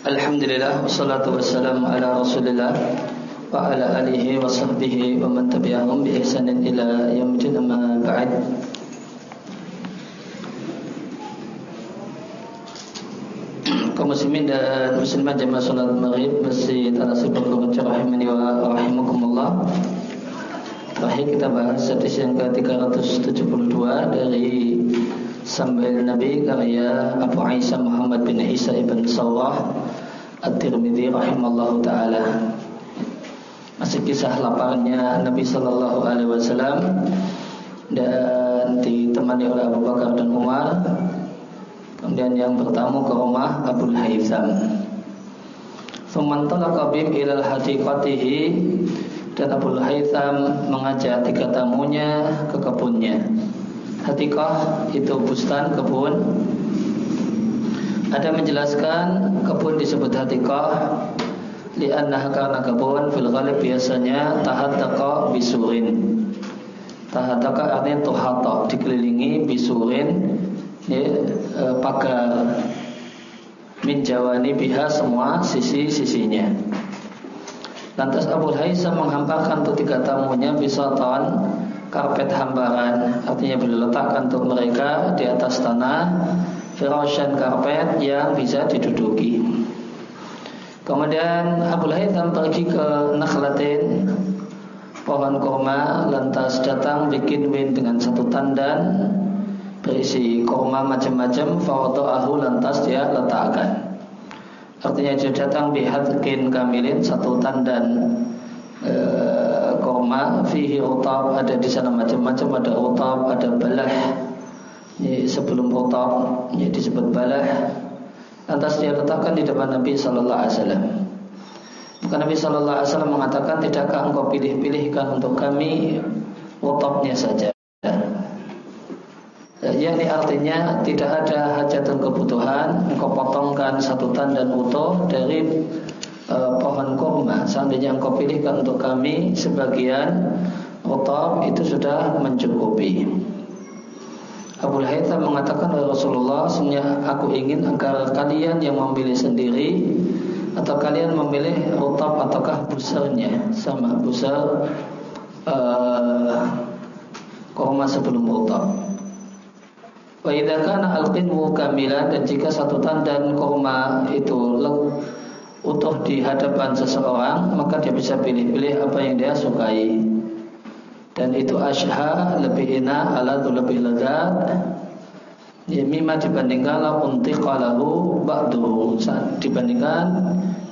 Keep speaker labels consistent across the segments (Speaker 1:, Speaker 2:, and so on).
Speaker 1: Alhamdulillah wassalatu wassalamu ala Rasulillah wa ala alihi wa sahbihi wa man tabi'ahum bi ihsanin ila yaumil amma ba'd. kaum muslimin dan muslimat jemaah salat maghrib Masjid Al-Asr rahimani wa rahimakumullah. Kita bahas hadis yang ke-372 dari Sambil Nabi karya Abu Aisyah Muhammad bin Isa ibn Sawah At-Tirmidzi rahimallahu taala. Masih kisah laparnya Nabi sallallahu alaihi wasallam dan ditemani oleh Abu Bakar dan Umar. Kemudian yang bertamu ke rumah Abu Haytham. Sumantala bim ilal hadiqatihi dan Abu Haytham mengajak tiga tamunya ke kebunnya. Hatikah itu bustan kebun. Ada menjelaskan kebun disebut hatikah lianna karena kebun fil ghalib biasanya tahattaqa bisurin. Tahattaqa artinya tuhata dikelilingi bisurin ya, e, pagar min jawani biha semua sisi-sisinya. Lantas Abu Haisam menghamparkan untuk tiga tamunya bisoton karpet hambaran artinya diletakkan untuk mereka di atas tanah firasyan karpet yang bisa diduduki. Kemudian Abu Haitham pergi ke Nakhlatin pohon kurma lantas datang bikin win dengan satu tandan berisi kurma macam-macam ahu lantas dia letakkan. Artinya dia datang bihadkin kamilin satu tandan e, korma fihi utab ada di sana macam-macam ada utab ada balah ini sebelum utab ini disebut balah lantas dia letakkan di depan Nabi Sallallahu Alaihi Wasallam. Maka Nabi Sallallahu Alaihi Wasallam mengatakan tidakkah engkau pilih-pilihkan untuk kami utabnya saja? Yakni artinya tidak ada hajat dan kebutuhan. Engkau potongkan satu tandan utuh dari e, pohon kurma. Seandainya engkau pilihkan untuk kami sebagian utuh itu sudah mencukupi Abu Haytham mengatakan oleh Rasulullah sebenarnya aku ingin agar kalian yang memilih sendiri atau kalian memilih utab ataukah busarnya sama busar uh, kurma sebelum utab Wa idza kana kamilan dan jika satu tandan kurma itu utuh di hadapan seseorang, maka dia bisa pilih-pilih apa yang dia sukai. Dan itu asyha lebih enak, ala lebih lezat. Ya, mima dibandingkan la untiqalahu ba'du dibandingkan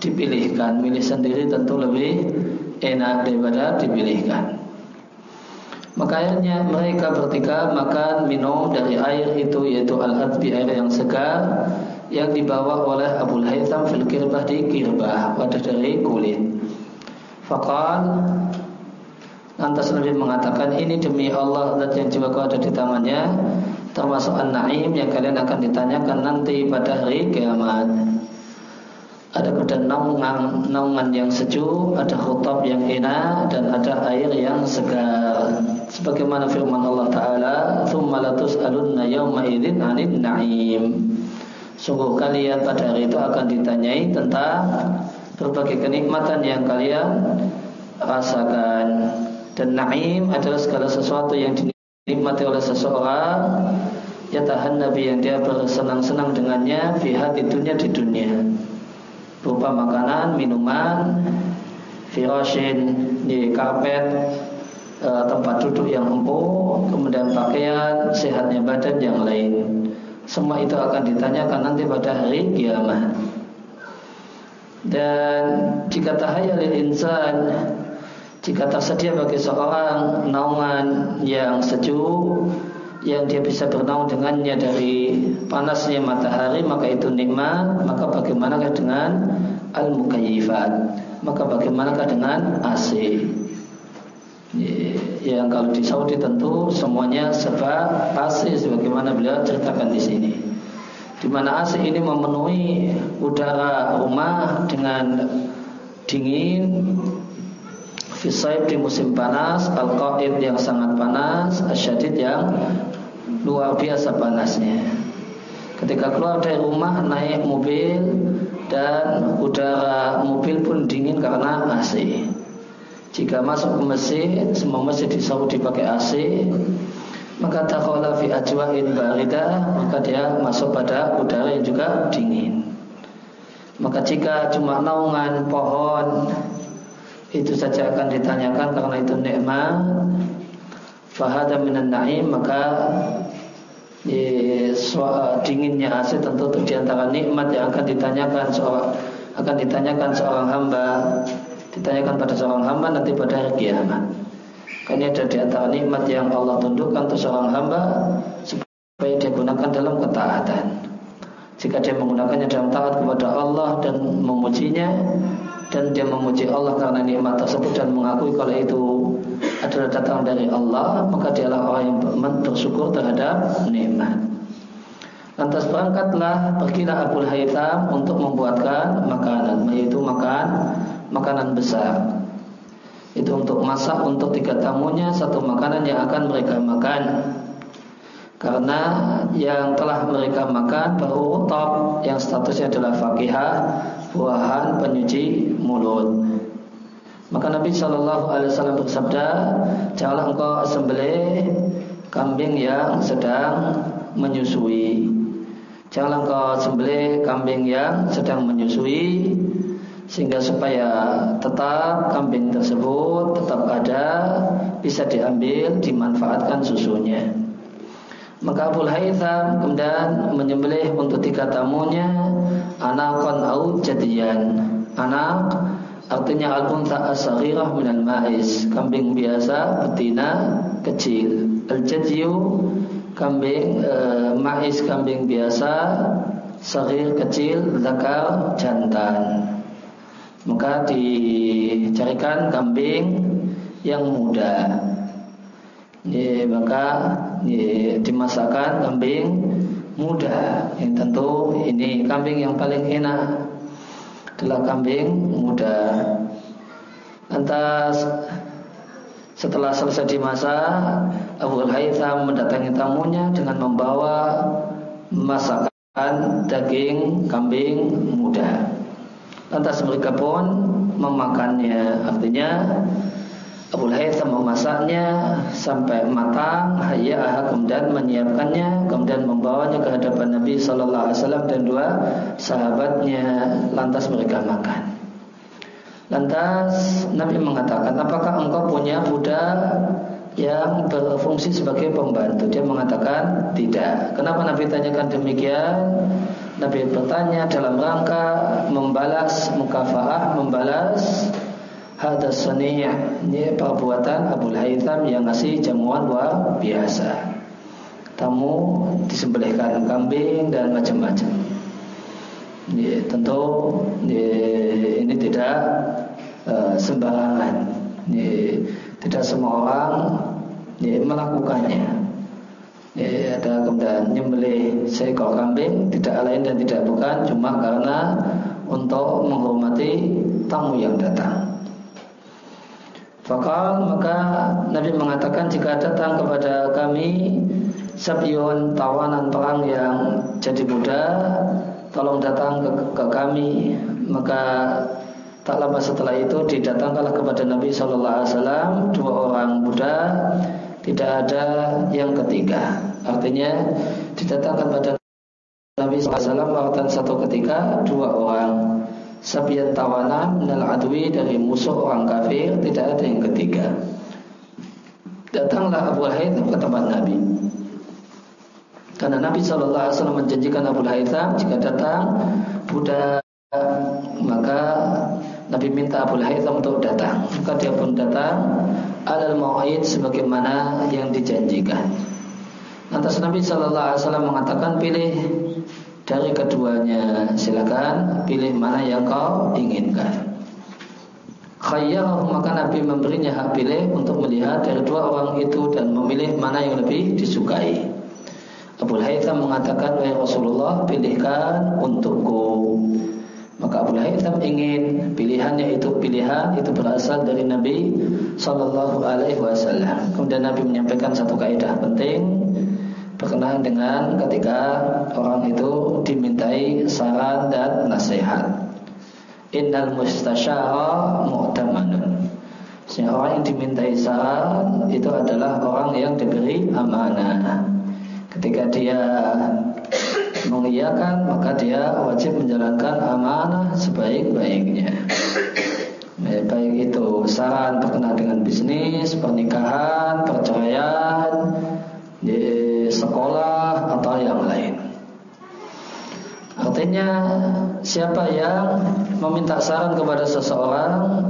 Speaker 1: dipilihkan milih sendiri tentu lebih enak daripada dipilihkan maka akhirnya mereka bertiga makan minum dari air itu yaitu al-hadbi air yang segar yang dibawa oleh Abu Haytham fil kirbah di kirbah wadah dari kulit. Fakal lantas Nabi mengatakan ini demi Allah zat yang jiwaku ada di tangannya termasuk an-naim yang kalian akan ditanyakan nanti pada hari kiamat. Ada kuda naungan, naungan yang sejuk, ada khutab yang enak dan ada air yang segar sebagaimana firman Allah taala "Tsumma latus'alunna yawma idzin 'anil na'im." Sungguh kalian pada hari itu akan ditanyai tentang berbagai kenikmatan yang kalian rasakan. Dan na'im adalah segala sesuatu yang dinikmati oleh seseorang ya tahan Nabi yang dia bersenang-senang dengannya fihat di dunia di dunia berupa makanan, minuman, firashin, di karpet, e, tempat duduk yang empuk, kemudian pakaian, sehatnya badan yang lain. Semua itu akan ditanyakan nanti pada hari kiamat. Dan jika tahayal insan jika tersedia bagi seorang naungan yang sejuk yang dia bisa bernaung dengannya dari panasnya matahari maka itu nikmat. Maka bagaimanakah dengan al-mukayyifat? Maka bagaimanakah dengan AC yang kalau di Saudi tentu semuanya serba AC sebagaimana beliau ceritakan di sini. Di mana AC ini memenuhi udara rumah dengan dingin Fisaib di musim panas al yang sangat panas Asyadid yang luar biasa panasnya Ketika keluar dari rumah naik mobil dan udara mobil pun dingin karena AC. Jika masuk ke masjid, semua masjid di Saudi pakai AC, maka takala fi ajwain barida, maka dia masuk pada udara yang juga dingin. Maka jika cuma naungan pohon itu saja akan ditanyakan karena itu nikmat, fahada minan na'im maka dinginnya AC tentu itu di antara nikmat yang akan ditanyakan seorang akan ditanyakan seorang hamba ditanyakan pada seorang hamba nanti pada hari kiamat. Karena ada di antara nikmat yang Allah tundukkan untuk seorang hamba supaya dia gunakan dalam ketaatan. Jika dia menggunakannya dalam taat kepada Allah dan memujinya dan dia memuji Allah karena nikmat tersebut dan mengakui kalau itu adalah datang dari Allah, maka dialah orang yang bersyukur terhadap nikmat. Lantas berangkatlah pergilah Abu Haytham untuk membuatkan makanan, yaitu makan makanan besar. Itu untuk masak untuk tiga tamunya satu makanan yang akan mereka makan. Karena yang telah mereka makan baru top yang statusnya adalah fakihah, buahan penyuci mulut. Maka Nabi Shallallahu Alaihi Wasallam bersabda, janganlah engkau sembelih kambing yang sedang menyusui. Janganlah engkau sembelih kambing yang sedang menyusui sehingga supaya tetap kambing tersebut tetap ada bisa diambil dimanfaatkan susunya maka Abu Haytham kemudian menyembelih untuk tiga tamunya anakon au jadian anak artinya al-unta as-saghirah minal ma'is kambing biasa betina kecil. Al-jadiyu kambing e, ma'is kambing biasa sahir kecil zakar jantan. Maka dicarikan kambing yang muda. Ya, maka ya, dimasakkan kambing muda. Yang tentu ini kambing yang paling enak adalah kambing muda lantas setelah selesai dimasak Abu Haytham mendatangi tamunya dengan membawa masakan daging kambing muda Lantas mereka pun memakannya. Artinya Abu Haytham memasaknya sampai matang, hayya kemudian menyiapkannya, kemudian membawanya ke hadapan Nabi Shallallahu Alaihi Wasallam dan dua sahabatnya. Lantas mereka makan. Lantas Nabi mengatakan, apakah engkau punya budak yang berfungsi sebagai pembantu? Dia mengatakan tidak. Kenapa Nabi tanyakan demikian? Nabi bertanya dalam rangka membalas mukafaah, membalas hadas sani' ini perbuatan Abu Haytham yang ngasih jamuan luar biasa. Tamu disembelihkan kambing dan macam-macam. Ini tentu ini, ini tidak uh, sembarangan. Ini tidak semua orang ini melakukannya ya, ada kemudian nyembelih seekor kambing tidak lain dan tidak bukan cuma karena untuk menghormati tamu yang datang. Fakal maka Nabi mengatakan jika datang kepada kami sabion tawanan perang yang jadi muda tolong datang ke, ke kami. Maka tak lama setelah itu didatangkanlah kepada Nabi Shallallahu Alaihi Wasallam dua orang muda. Tidak ada yang ketiga. Artinya didatangkan pada Nabi SAW waktu satu ketika dua orang. Sabian tawanan minal adwi dari musuh orang kafir Tidak ada yang ketiga. Datanglah Abu Haytham ke tempat Nabi Karena Nabi SAW menjanjikan Abu Haytham Jika datang Buddha Maka Nabi minta Abu Haytham untuk datang Maka dia pun datang Alal mau'id sebagaimana yang dijanjikan Lantas Nabi Shallallahu Alaihi Wasallam mengatakan pilih dari keduanya silakan pilih mana yang kau inginkan. Khayyar maka Nabi memberinya hak pilih untuk melihat dari dua orang itu dan memilih mana yang lebih disukai. Abu Haytham mengatakan wahai Rasulullah pilihkan untukku. Maka Abu Haytham ingin pilihannya itu pilihan itu berasal dari Nabi Shallallahu Alaihi Wasallam. Kemudian Nabi menyampaikan satu kaidah penting berkenaan dengan ketika orang itu dimintai saran dan nasihat. Innal mustasyara mu'tamanun. Sehingga orang yang dimintai saran itu adalah orang yang diberi amanah. Ketika dia mengiyakan maka dia wajib menjalankan amanah sebaik-baiknya. Baik itu saran berkenaan dengan bisnis, pernikahan, perceraian, di sekolah atau yang lain. Artinya siapa yang meminta saran kepada seseorang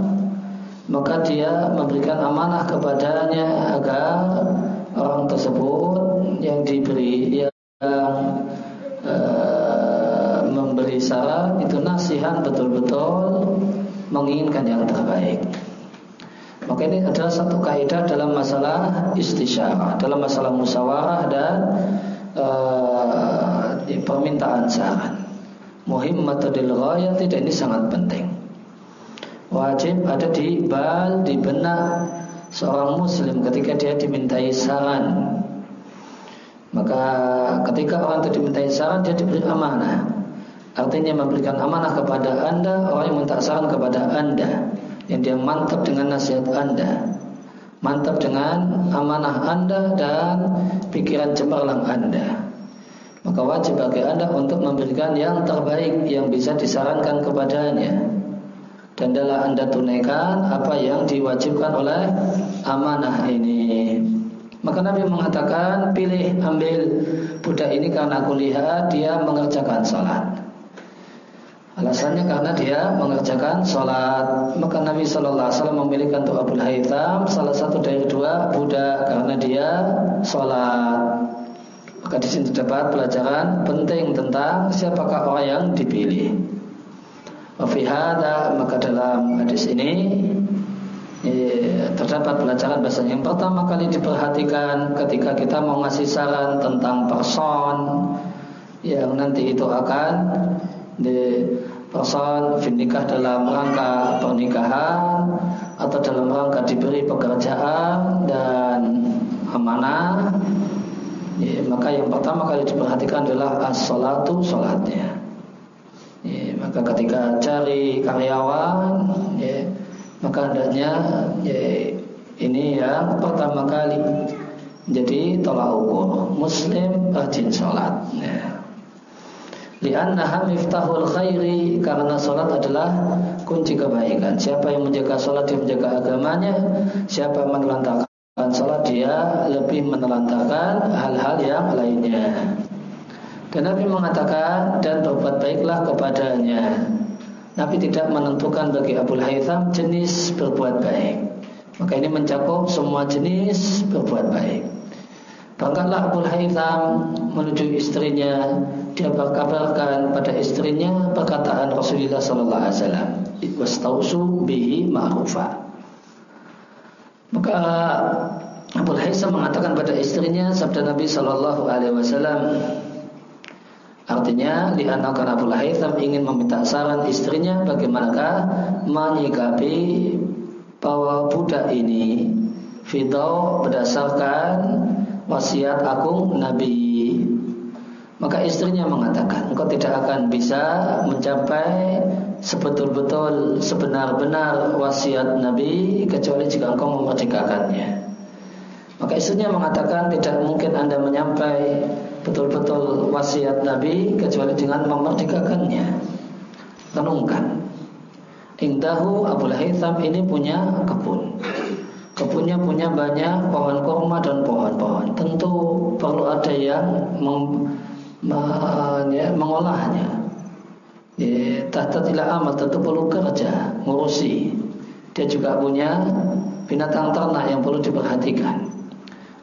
Speaker 1: maka dia memberikan amanah kepadanya agar orang tersebut yang diberi yang uh, memberi saran itu nasihat betul-betul menginginkan yang terbaik. Maka ini adalah satu kaidah dalam masalah istisyarah, dalam masalah musyawarah dan uh, permintaan saran. Muhimmatudil ghayah tidak ini sangat penting. Wajib ada di bal, di benak seorang muslim ketika dia dimintai saran. Maka ketika orang itu dimintai saran dia diberi amanah. Artinya memberikan amanah kepada anda Orang yang minta saran kepada anda yang dia mantap dengan nasihat Anda, mantap dengan amanah Anda dan pikiran cemerlang Anda. Maka wajib bagi Anda untuk memberikan yang terbaik yang bisa disarankan kepadanya. Dan adalah Anda tunaikan apa yang diwajibkan oleh amanah ini. Maka Nabi mengatakan, pilih ambil budak ini karena aku lihat dia mengerjakan salat. Alasannya karena dia mengerjakan sholat. Maka Nabi Shallallahu Alaihi Wasallam memilihkan untuk Abu Haytham salah satu dari dua budak karena dia sholat. Maka di sini terdapat pelajaran penting tentang siapakah orang yang dipilih. Wafihada maka dalam hadis ini ya, terdapat pelajaran bahasa yang pertama kali diperhatikan ketika kita mau ngasih saran tentang person yang nanti itu akan di person nikah dalam rangka pernikahan atau dalam rangka diberi pekerjaan dan amanah. Ya, maka yang pertama kali diperhatikan adalah as-salatu salatnya. Ya, maka ketika cari karyawan ya, maka hendaknya ya, ini yang pertama kali jadi tolak ukur muslim rajin sholat ya. Liannaha miftahul khairi karena salat adalah kunci kebaikan. Siapa yang menjaga salat dia menjaga agamanya. Siapa yang menelantarkan salat dia lebih menelantarkan hal-hal yang lainnya. Dan Nabi mengatakan dan berbuat baiklah kepadanya. Nabi tidak menentukan bagi Abu Haytham jenis berbuat baik. Maka ini mencakup semua jenis berbuat baik. Bahkanlah Abu Haytham menuju istrinya dia berkabarkan pada istrinya perkataan Rasulullah sallallahu alaihi wasallam wastausu bihi ma'rufa maka Abu Haisam mengatakan pada istrinya sabda Nabi sallallahu alaihi wasallam artinya dianakan Abu Haisam ingin meminta saran istrinya bagaimanakah menyikapi bahwa budak ini fidau berdasarkan wasiat agung Nabi maka istrinya mengatakan, engkau tidak akan bisa mencapai sebetul-betul sebenar-benar wasiat Nabi kecuali jika engkau memerdekakannya. Maka istrinya mengatakan tidak mungkin anda menyampai betul-betul wasiat Nabi kecuali dengan memerdekakannya. Renungkan. Indahu Abu Haytham ini punya kebun. Kebunnya punya banyak pohon kurma dan pohon-pohon. Tentu perlu ada yang ya, mengolahnya. Ya, tahta tidak amal tentu perlu kerja, ngurusi. Dia juga punya binatang ternak yang perlu diperhatikan.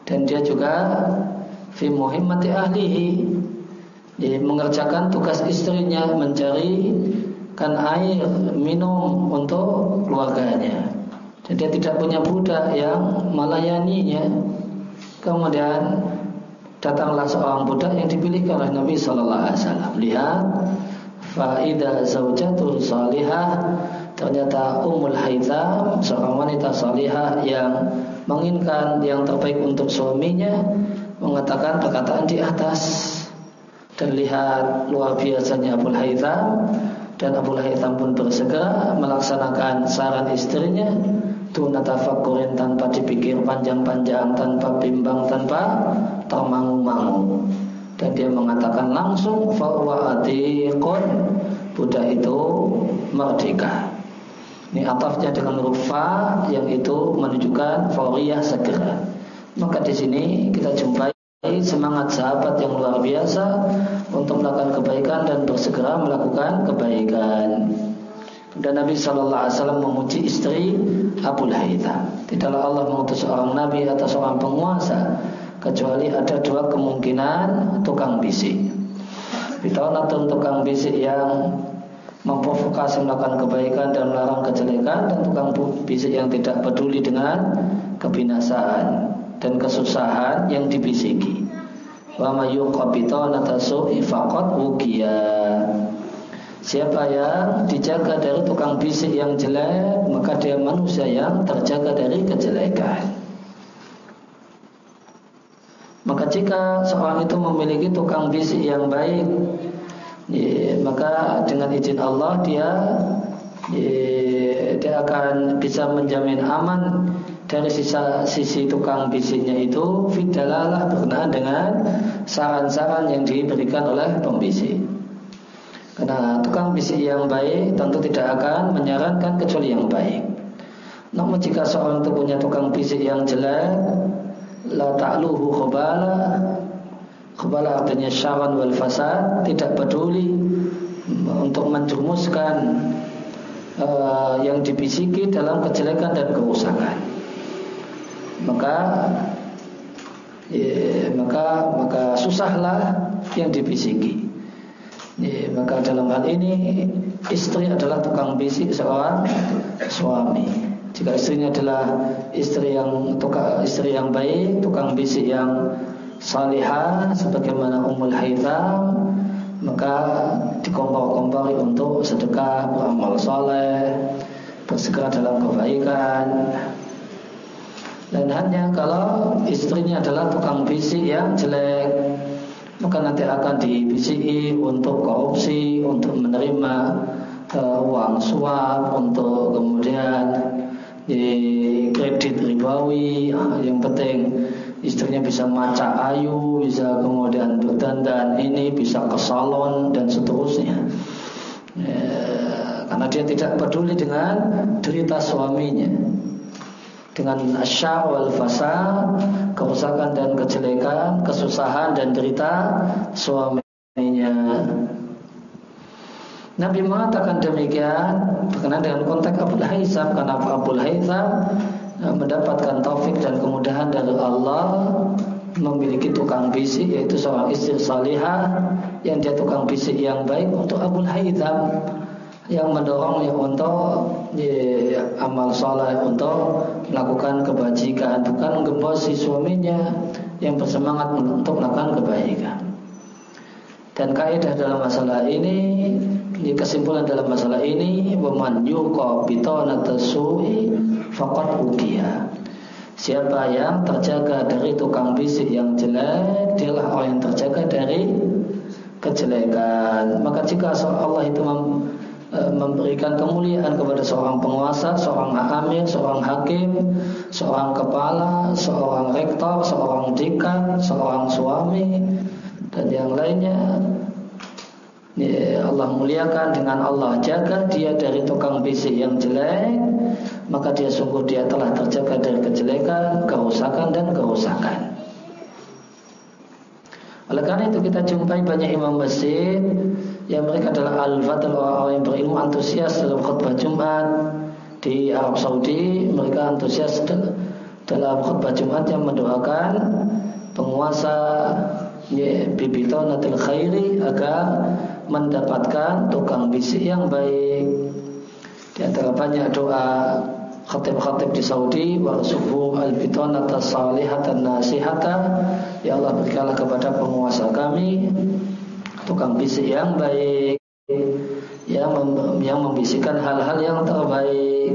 Speaker 1: Dan dia juga fi muhimmati ahlihi ya, mengerjakan tugas istrinya mencari kan air minum untuk keluarganya. Jadi dia tidak punya budak yang melayaninya. Kemudian datanglah seorang budak yang dipilihkan oleh Nabi Shallallahu Alaihi Wasallam. Lihat, faida zaujatul salihah ternyata Ummul Haytham seorang wanita salihah yang menginginkan yang terbaik untuk suaminya mengatakan perkataan di atas. Dan lihat luar biasanya Abu Haytham dan Abu Haytham pun bersegera melaksanakan saran istrinya tuna tafakurin tanpa dipikir panjang-panjang tanpa bimbang tanpa termangu-mangu. Dan dia mengatakan langsung fawa budak itu merdeka. Ini atafnya dengan rufa yang itu menunjukkan fauriyah segera maka di sini kita jumpai semangat sahabat yang luar biasa untuk melakukan kebaikan dan bersegera melakukan kebaikan. Dan Nabi Shallallahu Alaihi Wasallam memuji istri Abu Haytham. Tidaklah Allah mengutus seorang Nabi atau seorang penguasa kecuali ada dua kemungkinan tukang bisik. Bitonatun tukang bisik yang memprovokasi melakukan kebaikan dan melarang kejelekan dan tukang bisik yang tidak peduli dengan kebinasaan dan kesusahan yang dibisiki. Wa mayuqabita natasu'i faqad wukiya. Siapa yang dijaga dari tukang bisik yang jelek, maka dia manusia yang terjaga dari kejelekan. Maka jika seorang itu memiliki tukang bisik yang baik, ya, maka dengan izin Allah dia ya, dia akan bisa menjamin aman dari sisa, sisi tukang bisiknya itu fidalalah berkenaan dengan saran-saran yang diberikan oleh pembisik. Karena tukang bisik yang baik tentu tidak akan menyarankan kecuali yang baik. Namun jika seorang itu punya tukang bisik yang jelek, la ta'luhu khubala, khubala artinya syaran wal fasad, tidak peduli untuk menjumuskan uh, yang dibisiki dalam kejelekan dan kerusakan maka ya, maka maka susahlah yang dibisiki. Ya, maka dalam hal ini istri adalah tukang bisik seorang suami. Jika istrinya adalah istri yang tukang istri yang baik, tukang bisik yang salihah sebagaimana Ummul Haytham, maka dikompor-kompori untuk sedekah, beramal soleh, bersegera dalam kebaikan, dan hanya kalau istrinya adalah tukang bisik yang jelek. Maka nanti akan dibisiki untuk korupsi Untuk menerima uh, uang suap Untuk kemudian di kredit ribawi. Uh, Yang penting istrinya bisa maca ayu Bisa kemudian berdandan ini Bisa ke salon dan seterusnya. Ya, Karena dia tidak peduli dengan derita suaminya dengan asyar wal fasad, kerusakan dan kejelekan, kesusahan dan derita suaminya. Nabi mengatakan demikian berkenaan dengan konteks Abu Haitham karena Abu Haitham eh, mendapatkan taufik dan kemudahan dari Allah memiliki tukang bisik yaitu seorang istri salihah yang dia tukang bisik yang baik untuk Abu Haitham yang mendorongnya untuk ya, amal soleh untuk melakukan kebajikan. Bukan menggembosi suaminya yang bersemangat untuk melakukan kebaikan. Dan kaidah dalam masalah ini kesimpulan dalam masalah ini waman yuqa bitanatasu'i faqad ukiya siapa yang terjaga dari tukang bisik yang jelek dialah orang yang terjaga dari kejelekan. Maka jika Allah itu memberikan kemuliaan kepada seorang penguasa, seorang amir, seorang hakim, seorang kepala, seorang rektor, seorang dekan, seorang suami dan yang lainnya. Ya, Allah muliakan dengan Allah jaga dia dari tukang bisik yang jelek maka dia sungguh dia telah terjaga dari kejelekan, kerusakan dan kerusakan. Oleh karena itu kita jumpai banyak imam masjid yang mereka adalah al-fadl orang-orang yang berilmu antusias dalam khutbah Jumat di Arab Saudi. Mereka antusias dalam khutbah Jumat yang mendoakan penguasa ya, bibitonatil khairi agar mendapatkan tukang bisik yang baik. Di antara banyak doa khatib-khatib di Saudi warzuqhu al-bitanata salihatan nasihata. Ya Allah berikanlah kepada penguasa kami tukang bisik yang baik yang mem yang membisikkan hal-hal yang terbaik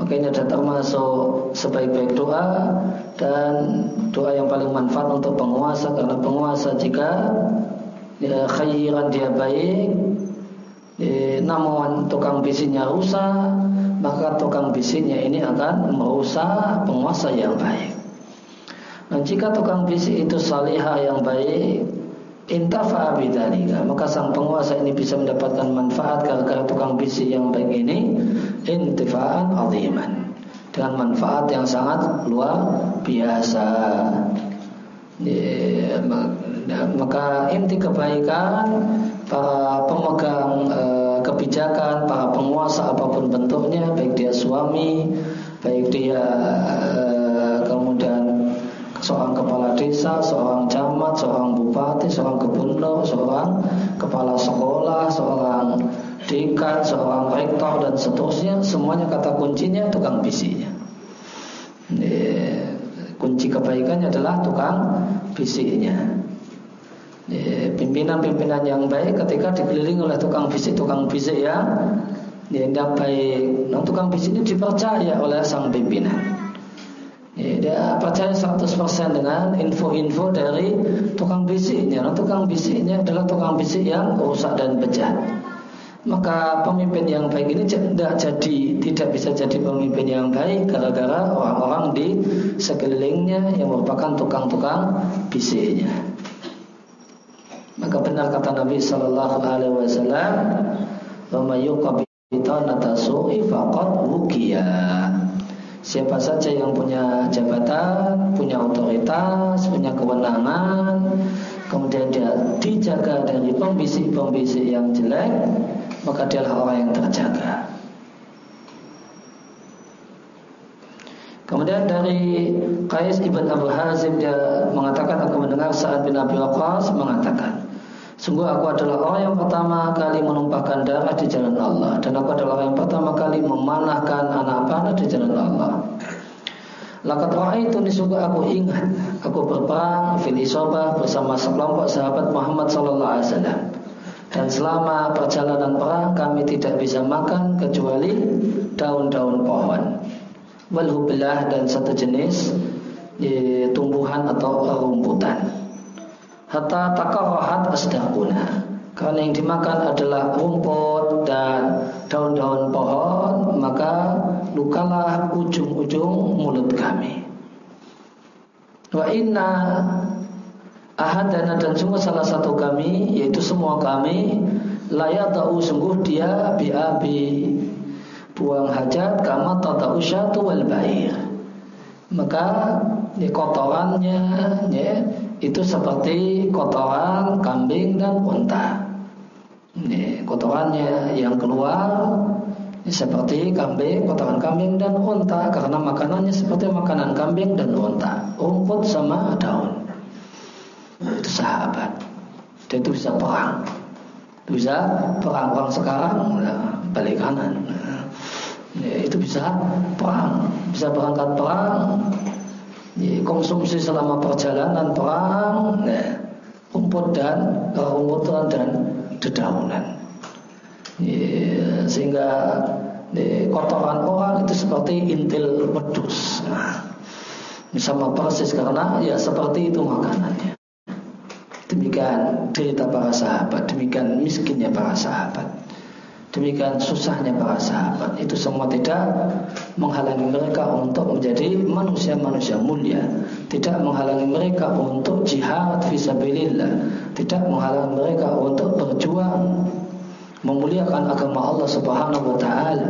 Speaker 1: Maka ini ada termasuk sebaik-baik doa dan doa yang paling manfaat untuk penguasa karena penguasa jika ya, khairan dia baik ya, namun tukang bisiknya rusak maka tukang bisiknya ini akan merusak penguasa yang baik. Dan jika tukang bisik itu salihah yang baik intafa maka sang penguasa ini bisa mendapatkan manfaat gara-gara tukang bisik yang baik ini. Intifaan aziman. Dengan manfaat yang sangat luar biasa. Maka inti kebaikan para pemegang e, kebijakan para penguasa apa pun bentuknya baik dia suami baik dia e, seorang kepala desa, seorang camat, seorang bupati, seorang gubernur, seorang kepala sekolah, seorang dekan, seorang rektor dan seterusnya, semuanya kata kuncinya tukang bisinya. Kunci kebaikannya adalah tukang bisinya. Pimpinan-pimpinan yang baik ketika dikelilingi oleh tukang bisik, tukang bisik ya, yang baik. Nah, tukang bisik ini dipercaya oleh sang pimpinan. Ya, dia percaya 100% dengan info-info dari tukang bisiknya. Nah, tukang bisiknya adalah tukang bisik yang rusak dan bejat. Maka pemimpin yang baik ini tidak jadi tidak bisa jadi pemimpin yang baik gara-gara orang-orang di sekelilingnya yang merupakan tukang-tukang bisiknya. Maka benar kata Nabi Shallallahu Alaihi Wasallam, "Wa may yuqabita natasu'i faqad wukiyah." Siapa saja yang punya jabatan, punya otoritas, punya kewenangan, kemudian dia dijaga dari pembisik-pembisik yang jelek, maka adalah orang yang terjaga. Kemudian dari Qais ibn Abu Hazim dia mengatakan aku mendengar saat bin Abi Waqqas mengatakan Sungguh aku adalah orang yang pertama kali menumpahkan darah di jalan Allah Dan aku adalah orang yang pertama kali memanahkan anak panah di jalan Allah. Lakat itu sungguh aku ingat. Aku berperang fil isobah bersama sekelompok sahabat Muhammad Sallallahu Alaihi Wasallam. Dan selama perjalanan perang kami tidak bisa makan kecuali daun-daun pohon. Walhubillah dan satu jenis eh, tumbuhan atau rumputan hatta takarahat asdaquna. Karena yang dimakan adalah rumput dan daun-daun pohon, maka lukalah ujung-ujung mulut kami. Wa inna ahadana dan sungguh salah satu kami, yaitu semua kami, layak tahu sungguh dia biabi buang hajat kama tata usyatu wal bair. Maka ya, kotorannya ya, itu seperti kotoran kambing dan unta. Ini kotorannya yang keluar ini seperti kambing, kotoran kambing dan unta karena makanannya seperti makanan kambing dan unta, rumput sama daun. Itu sahabat. Dan itu bisa perang. Itu bisa perang orang sekarang balik kanan. Ya, itu bisa perang, bisa berangkat perang, konsumsi selama perjalanan perang ya, rumput dan rumputan dan dedaunan. Ya, sehingga ya, kotoran orang itu seperti intil wedus nah, sama persis karena ya seperti itu makanannya. Demikian cerita para sahabat demikian miskinnya para sahabat Demikian susahnya para sahabat. Itu semua tidak menghalangi mereka untuk menjadi manusia-manusia mulia. Tidak menghalangi mereka untuk jihad visabilillah Tidak menghalangi mereka untuk berjuang Memuliakan agama Allah subhanahu wa ta'ala.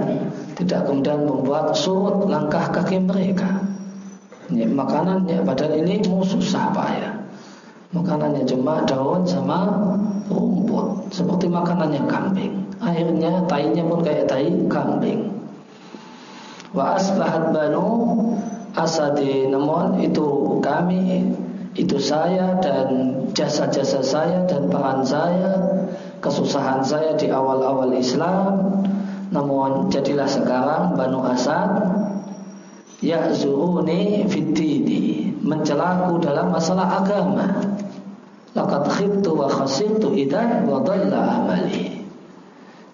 Speaker 1: Tidak kemudian membuat surut langkah kaki mereka. Ini Makanannya padahal ini musuh payah Makanannya cuma daun sama rumput Seperti makanannya kambing akhirnya tainya pun kayak tai kambing. Wa asbahat banu asadi. Namun itu kami itu saya dan jasa-jasa saya dan peran saya kesusahan saya di awal-awal Islam. Namun jadilah sekarang Banu Asad ya'zuruni fitidi mencelaku dalam masalah agama. Laqad khibtu wa khasirtu idan wa dhalla amali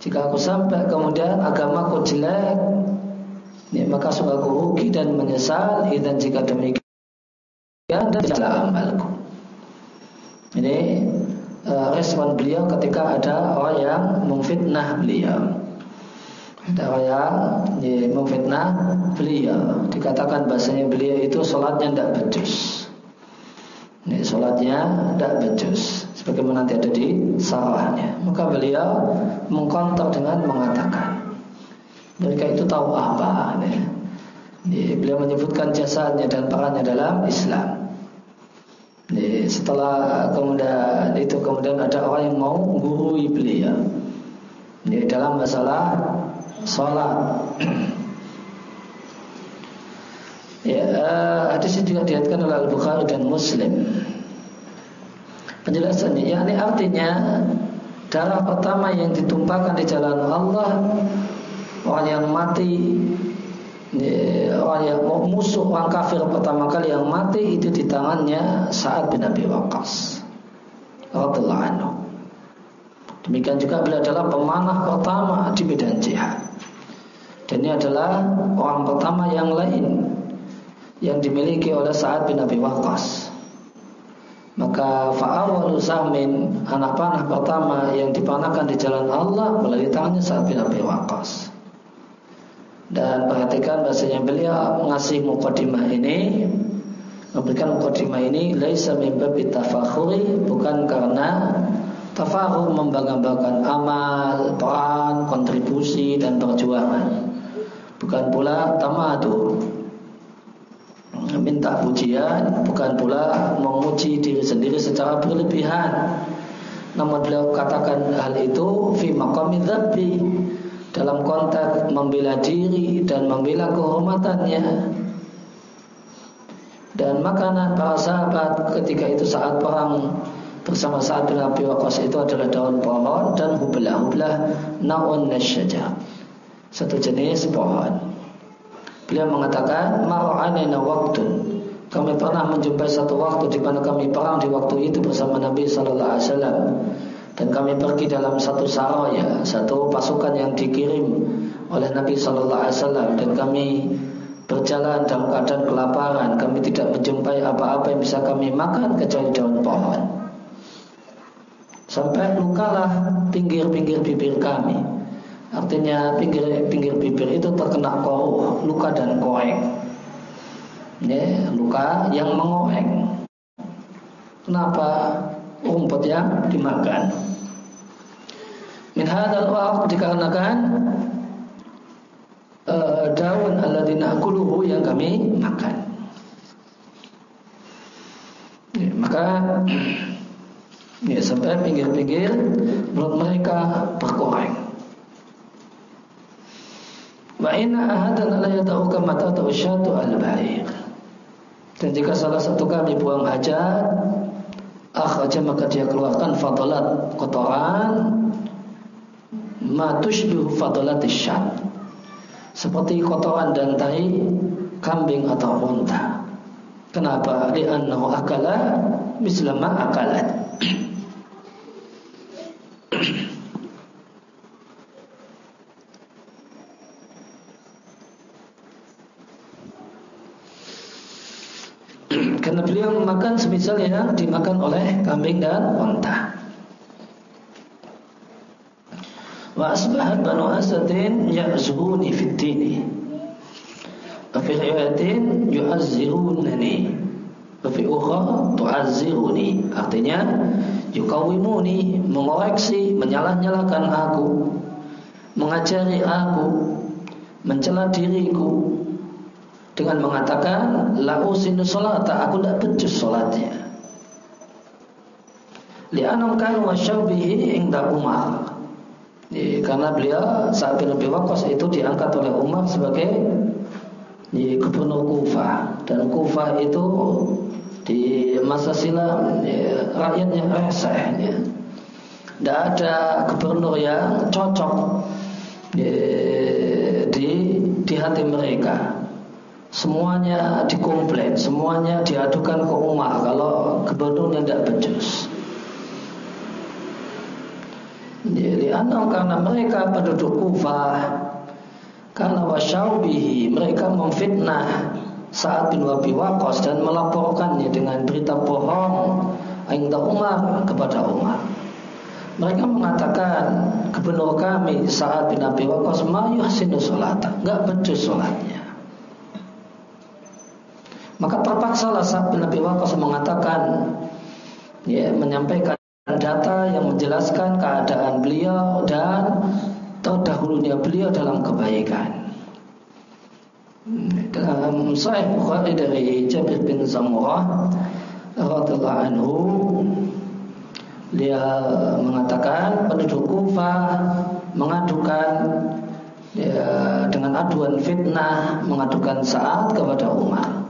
Speaker 1: jika aku sampai kemudian agamaku jelek, ya, maka sungguh aku rugi dan menyesal dan jika demikian dan tidak amalku. Ini uh, respon beliau ketika ada orang yang memfitnah beliau. Ada orang yang ya, memfitnah beliau. Dikatakan bahasanya beliau itu sholatnya tidak becus. Ini sholatnya tidak becus. Sebagaimana nanti ada di salahnya. Maka beliau mengkontor dengan mengatakan. Mereka itu tahu apa. Ini. Ini, beliau menyebutkan jasanya dan perannya dalam Islam. Setelah kemudian itu kemudian ada orang yang mau menggurui beliau. Jadi dalam masalah sholat. ya, hadis ini juga diatkan oleh Al Bukhari dan Muslim. Penjelasannya, yakni artinya darah pertama yang ditumpahkan di jalan Allah orang yang mati orang yang musuh orang kafir pertama kali yang mati itu di tangannya saat bin Abi Waqqas radhiyallahu anhu. Demikian juga beliau adalah pemanah pertama di medan jihad. Dan ini adalah orang pertama yang lain yang dimiliki oleh Sa'ad bin Abi Waqqas. Maka fa'awalu sahmin anak panah pertama yang dipanahkan di jalan Allah melalui tangannya Sa'ad bin Abi Waqqas. Dan perhatikan bahasanya beliau mengasih mukadimah ini Memberikan mukadimah ini Laisa min babi tafakhuri Bukan karena Tafakhur membanggakan amal Peran, kontribusi dan perjuangan Bukan pula tamadu Minta pujian Bukan pula memuji diri sendiri secara berlebihan Namun beliau katakan hal itu Fi maqami dhabbi dalam konteks membela diri dan membela kehormatannya. Dan makanan para sahabat ketika itu saat perang bersama saat bin Abi itu adalah daun pohon dan hublah hublah naun nasyajar satu jenis pohon. Beliau mengatakan ma'anina waktun kami pernah menjumpai satu waktu di mana kami perang di waktu itu bersama Nabi Sallallahu Alaihi Wasallam dan kami pergi dalam satu saraya, satu pasukan yang dikirim oleh Nabi Shallallahu Alaihi Wasallam dan kami berjalan dalam keadaan kelaparan, kami tidak menjumpai apa-apa yang bisa kami makan kecuali daun pohon. Sampai lukalah pinggir-pinggir bibir kami. Artinya pinggir-pinggir bibir itu terkena koruh, luka dan koreng. Ya, luka yang mengoreng. Kenapa? rumput yang dimakan. Min hadzal waqt dikarenakan uh, daun alladzina akuluhu yang kami makan. Ya, maka ya, sampai pinggir-pinggir mulut mereka berkoreng. Wa inna ahadan la yata'u kama ta'u syatu al-ba'ir. Dan jika salah satu kami buang hajat akhraja maka dia keluarkan fadalat kotoran. Ma tushbihu fadalat syam seperti kotoran dan tai kambing atau unta. Kenapa? Li'annahu akala mislama akalat Karena beliau makan semisal yang dimakan oleh kambing dan unta. Wa asbahat banu asadin ya'zuruni fid dini. Wa fi riwayatin yu'azzirunani. Wa fi ukhra tu'azziruni. Artinya yukawimuni, mengoreksi, menyalah-nyalahkan aku, mengajari aku, mencela diriku, dengan mengatakan la usinu salata aku tidak becus salatnya. Li'anam kan wasyawbihi inda Umar. Ya, karena beliau saat bin Abi Waqqas itu diangkat oleh Umar sebagai ya, gubernur Kufah dan Kufah itu di masa silam ya, rakyatnya reseh ya. tidak ada gubernur yang cocok ya, di di hati mereka semuanya dikomplain, semuanya diadukan ke Umar kalau gubernurnya tidak becus. Jadi anak karena mereka penduduk Kufah karena bihi mereka memfitnah saat bin Wabi dan melaporkannya dengan berita bohong Ainda Umar kepada Umar. Mereka mengatakan gubernur kami saat bin Abi Waqqas mayuhsinu sholat nggak becus sholatnya maka terpaksa saat bin Abi Waqqas mengatakan ya menyampaikan data yang menjelaskan keadaan beliau dan terdahulunya beliau dalam kebaikan. Dalam Sahih Bukhari dari Jabir bin Zamurah radhiyallahu anhu dia mengatakan penduduk Kufah mengadukan ya, dengan aduan fitnah mengadukan saat kepada Umar.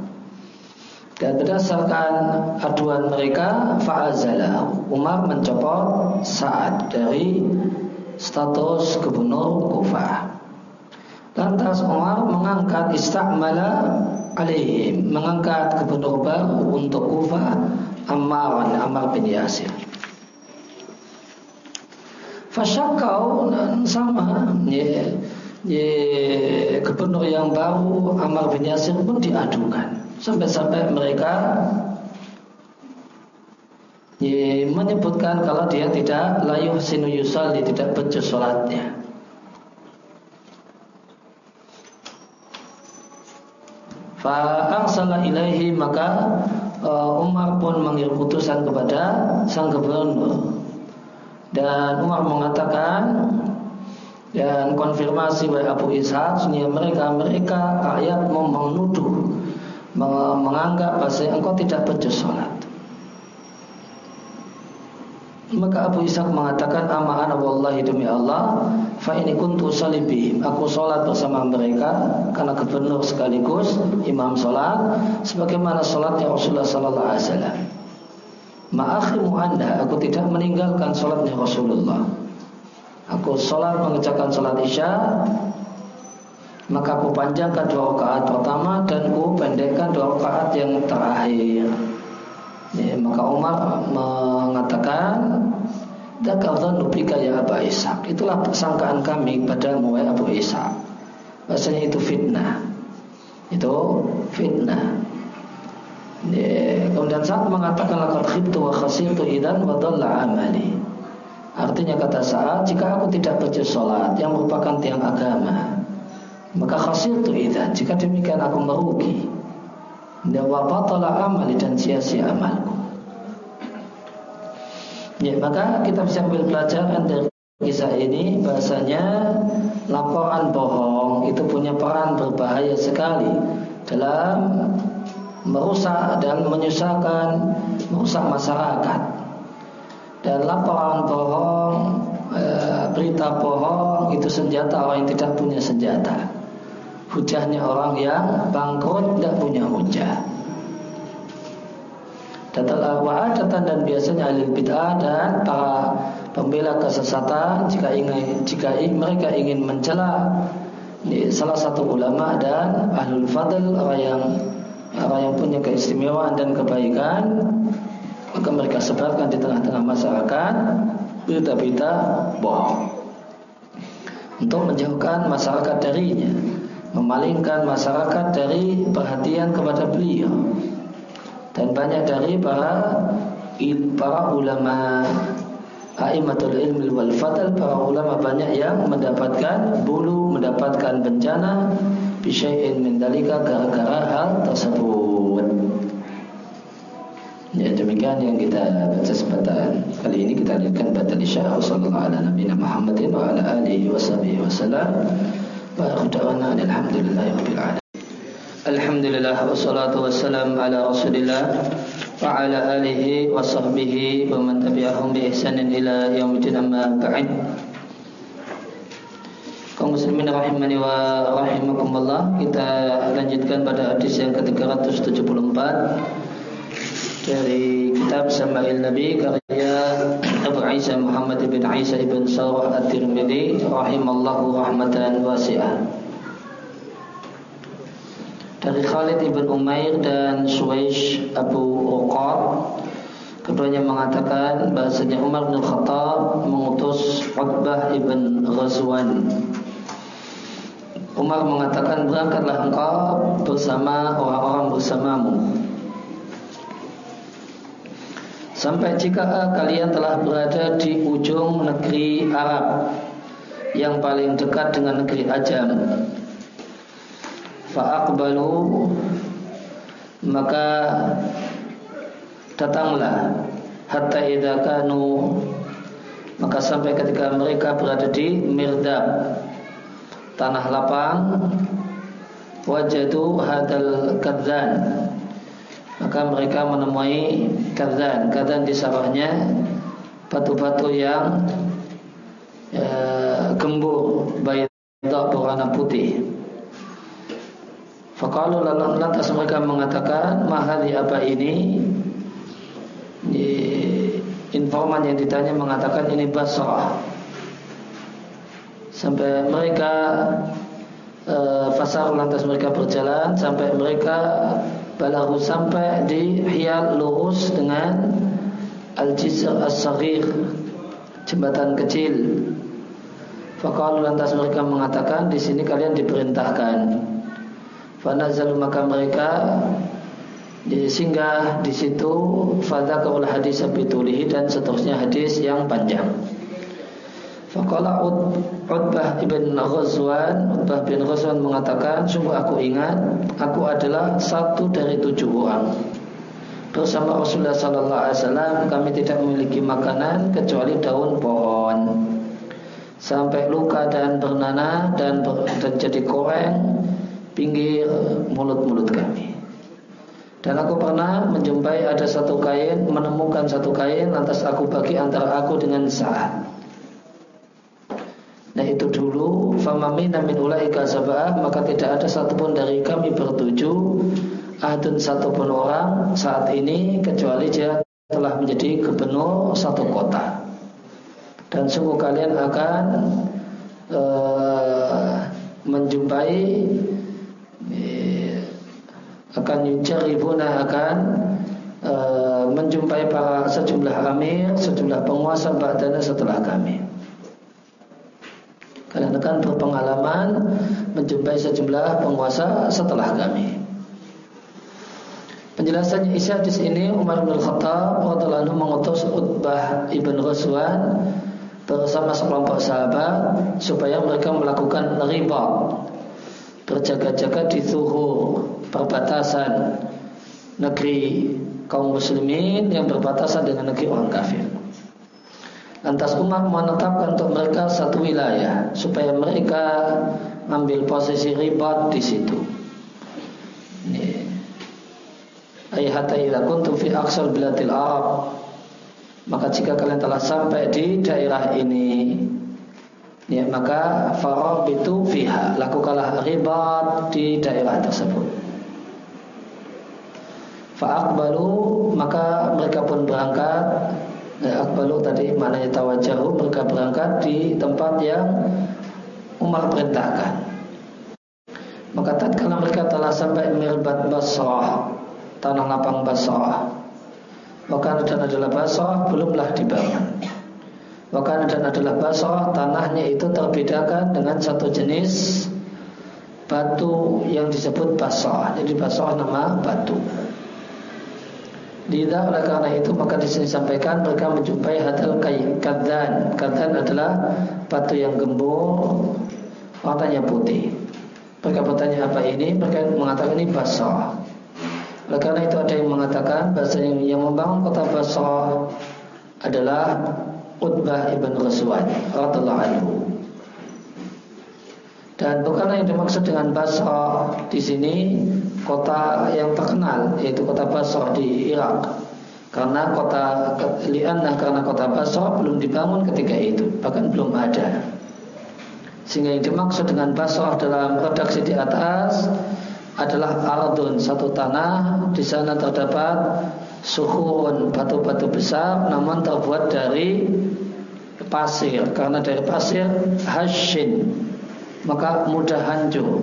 Speaker 1: Dan berdasarkan aduan mereka Fa'azalah Umar mencopot saat dari status gubernur Kufah. Lantas Umar mengangkat istakmala alaihim Mengangkat gubernur baru untuk Kufah Ammar Ammar bin Yasir. Fasyakau sama ya, ya, Gubernur yang baru Ammar bin Yasir pun diadukan Sampai-sampai mereka ya, menyebutkan kalau dia tidak layuh sinu yusalli tidak becus sholatnya. Fa'arsala ilaihi maka uh, Umar pun mengirim utusan kepada sang gubernur dan Umar mengatakan dan konfirmasi oleh Abu Ishaq mereka mereka rakyat menuduh menganggap bahasa engkau tidak becus sholat. Maka Abu Ishaq mengatakan ama ana wallahi demi Allah fa ini kuntu salibihim aku sholat bersama mereka karena gubernur sekaligus imam sholat sebagaimana sholatnya Rasulullah sallallahu alaihi wasallam. Anda aku tidak meninggalkan sholatnya Rasulullah. Aku sholat mengerjakan sholat isya maka aku panjangkan dua rakaat pertama dan ku pendekkan dua rakaat yang terakhir. Ya, maka Umar mengatakan Dakadzan nubika ya Abu Ishaq. Itulah persangkaan kami pada mulai Abu Ishaq. Bahasanya itu fitnah. Itu fitnah. Ya, Kemudian saat mengatakan Lakad khibtu wa khasirtu idan wa amali. Artinya kata saat Jika aku tidak baca sholat Yang merupakan tiang agama maka hasil itu Jika demikian aku merugi. Dan wabatala amali dan sia-sia amalku. Ya maka kita bisa ambil pelajaran dari kisah ini. Bahasanya laporan bohong itu punya peran berbahaya sekali Dalam merusak dan menyusahkan Merusak masyarakat. Dan laporan bohong eh, Berita bohong itu senjata orang yang tidak punya senjata hujahnya orang yang bangkrut tidak punya hujah. Datalah wa'adatan dan biasanya ahli bid'ah dan para pembela kesesatan jika ingin jika mereka ingin mencela salah satu ulama dan ahlul fadl orang yang orang yang punya keistimewaan dan kebaikan maka mereka sebarkan di tengah-tengah masyarakat berita-berita bohong untuk menjauhkan masyarakat darinya memalingkan masyarakat dari perhatian kepada beliau. Dan banyak dari para para ulama aimatul ilmi wal fadl para ulama banyak yang mendapatkan bulu mendapatkan bencana bisyai'in min dalika gara-gara hal tersebut. Ya demikian yang kita baca sebentar. Kali ini kita lihatkan batal isya sallallahu ala nabiyina Muhammadin wa ala alihi wasallam Wa salatu wassalam ala Rasulillah wa ala alihi wa sahbihi wa man tabi'ahum bi ihsanin ila yaumil amma ba'in Kau muslimin rahimani wa rahimakumullah, kita lanjutkan pada hadis yang ke-374 dari kitab Sama'il Nabi karya Abu Isa Muhammad bin Isa bin Sawah At-Tirmidzi rahimallahu rahmatan wasi'ah. Dari Khalid ibn Umair dan Suwaish Abu Uqad Keduanya mengatakan bahasanya Umar bin Khattab mengutus Utbah ibn Ghazwan Umar mengatakan berangkatlah engkau bersama orang-orang bersamamu Sampai jika kalian telah berada di ujung negeri Arab Yang paling dekat dengan negeri Ajam Fa'akbalu Maka Datanglah. Hatta idha kanu Maka sampai ketika mereka berada di Mirdab Tanah lapang Wajadu hadal kadzan Maka mereka menemui kadzan Kadzan di sawahnya Batu-batu yang ya, Gembur Bayi berwarna putih Fakalu lantas mereka mengatakan mahali apa ini? Di informan yang ditanya mengatakan ini Basrah. Sampai mereka e, fasar lantas mereka berjalan sampai mereka balahu sampai di hiyal lurus dengan al-jizr as-saghir jembatan kecil. Fakalu lantas mereka mengatakan di sini kalian diperintahkan Fanazal maka mereka singgah di situ fadzakul hadis bitulihi dan seterusnya hadis yang panjang. Faqala Utbah ibn Ghazwan Utbah bin Ghazwan mengatakan Sungguh aku ingat Aku adalah satu dari tujuh orang Bersama Rasulullah Sallallahu Alaihi Wasallam Kami tidak memiliki makanan Kecuali daun pohon Sampai luka dan bernanah Dan, ber, dan jadi koreng pinggir mulut-mulut kami. Dan aku pernah menjumpai ada satu kain, menemukan satu kain, lantas aku bagi antara aku dengan Sa'ad. Nah itu dulu famamina min ulaika sabah maka tidak ada satupun dari kami bertuju adun satupun orang saat ini kecuali dia telah menjadi gubernur satu kota. Dan sungguh kalian akan uh, menjumpai akan yujaribuna akan e, menjumpai para sejumlah amir, sejumlah penguasa ba'dana setelah kami. Kalian akan berpengalaman menjumpai sejumlah penguasa setelah kami. Penjelasannya isi hadis ini Umar bin Khattab radhiyallahu mengutus Utbah ibn Ghazwan bersama sekelompok sahabat supaya mereka melakukan riba berjaga-jaga di zuhur perbatasan negeri kaum muslimin yang berbatasan dengan negeri orang kafir. Lantas Umar menetapkan untuk mereka satu wilayah supaya mereka ambil posisi ribat di situ. Ayat idza kuntum fi aqsal biladil Arab. Maka jika kalian telah sampai di daerah ini ya maka itu fiha. Lakukanlah ribat di daerah tersebut. Fa'akbalu maka mereka pun berangkat akbalu tadi maknanya tawajahu mereka berangkat di tempat yang Umar perintahkan maka tatkala mereka telah sampai mirbat Basrah tanah lapang Basrah maka dan adalah Basrah belumlah dibangun maka dan adalah basah tanahnya itu terbedakan dengan satu jenis batu yang disebut basah. Jadi basah nama batu. Tidak oleh karena itu maka di sini sampaikan mereka menjumpai hadal kadan. Kadan adalah batu yang gembur, warnanya putih. Mereka bertanya apa ini? Mereka mengatakan ini basah. Oleh karena itu ada yang mengatakan bahasa yang, membangun kota Basrah adalah Utbah ibn Ghazwan radhiallahu anhu. Dan bukanlah yang dimaksud dengan Basra di sini kota yang terkenal yaitu kota Basra di Irak. Karena kota Lianah karena kota Basra belum dibangun ketika itu, bahkan belum ada. Sehingga yang dimaksud dengan Basra dalam redaksi di atas adalah Ardun, satu tanah di sana terdapat suhun batu-batu besar namun terbuat dari pasir karena dari pasir hashin maka mudah hancur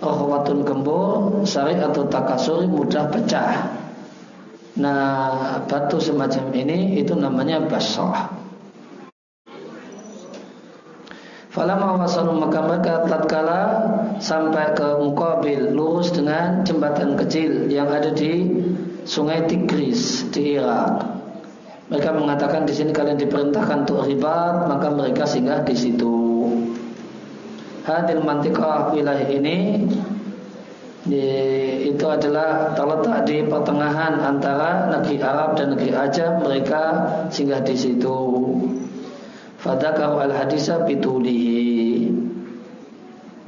Speaker 1: Rohwatun gembur sari atau takasuri mudah pecah Nah batu semacam ini itu namanya basrah Falamma wasalu maka mereka tatkala sampai ke Mukabil lurus dengan jembatan kecil yang ada di Sungai Tigris di Irak. Mereka mengatakan di sini kalian diperintahkan untuk ribat, maka mereka singgah di situ. Hadil mantikah wilayah ini itu adalah terletak di pertengahan antara negeri Arab dan negeri Ajam mereka singgah di situ. Fadakar al hadisa bitulihi.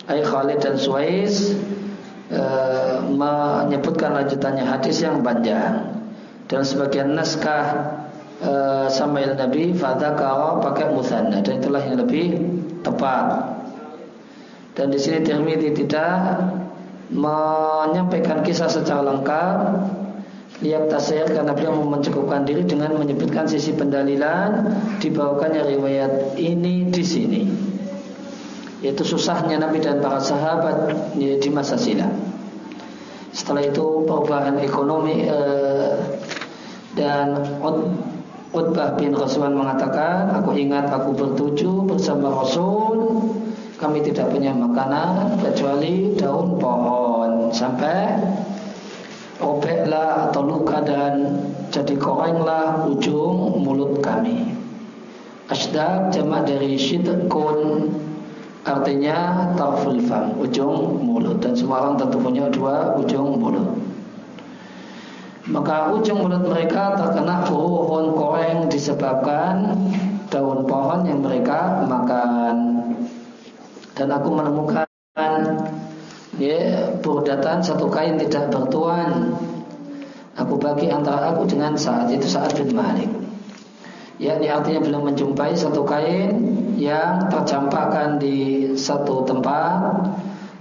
Speaker 1: Ay Khalid dan Suwais e, menyebutkan lanjutannya hadis yang panjang dan sebagian naskah e, Samail Nabi Fadakar pakai musanna dan itulah yang lebih tepat. Dan di sini Tirmidzi tidak menyampaikan kisah secara lengkap. Lihat tasir karena beliau mencukupkan diri dengan menyebutkan sisi pendalilan dibawakannya riwayat ini di sini. Yaitu susahnya Nabi dan para sahabat di masa silam setelah itu perubahan ekonomi eh, dan Utbah bin Rasulullah mengatakan aku ingat aku bertuju bersama Rasul kami tidak punya makanan kecuali daun pohon sampai robeklah atau luka dan jadi korenglah ujung mulut kami. Asdaq jamak dari syidkun artinya tarful ujung mulut dan semua orang tentu punya dua ujung mulut. Maka ujung mulut mereka terkena pohon koreng disebabkan daun pohon yang mereka makan dan aku menemukan ya burdatan satu kain tidak bertuan. Aku bagi antara aku dengan saat itu saat bin Malik. Ya ini artinya belum menjumpai satu kain yang tercampakkan di satu tempat.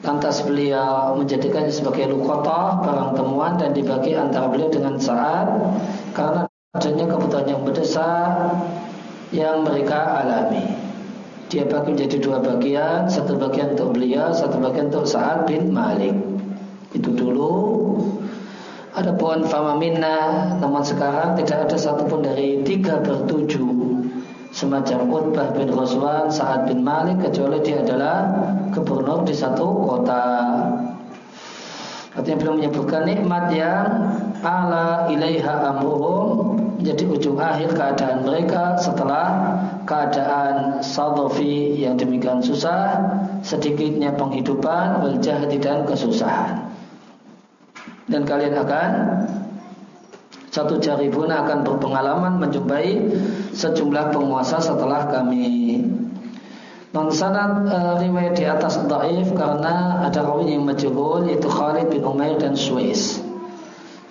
Speaker 1: Lantas beliau menjadikannya sebagai lukotoh barang temuan dan dibagi antara beliau dengan saat karena adanya kebutuhan yang berdesak yang mereka alami dia bagi menjadi dua bagian, satu bagian untuk beliau, satu bagian untuk Sa'ad bin Malik. Itu dulu. Ada pohon famamina, namun sekarang tidak ada satupun dari tiga bertujuh semacam Utbah bin Roswan, Sa'ad bin Malik kecuali dia adalah gubernur di satu kota. Artinya belum menyebutkan nikmat yang ala ilaiha amruhum menjadi ujung akhir keadaan mereka setelah keadaan sadofi yang demikian susah, sedikitnya penghidupan, wal dan kesusahan. Dan kalian akan satu jari pun akan berpengalaman menjumpai sejumlah penguasa setelah kami. Non sanad e, riwayat di atas daif karena ada rawi yang majhul itu Khalid bin Umair dan Suwais.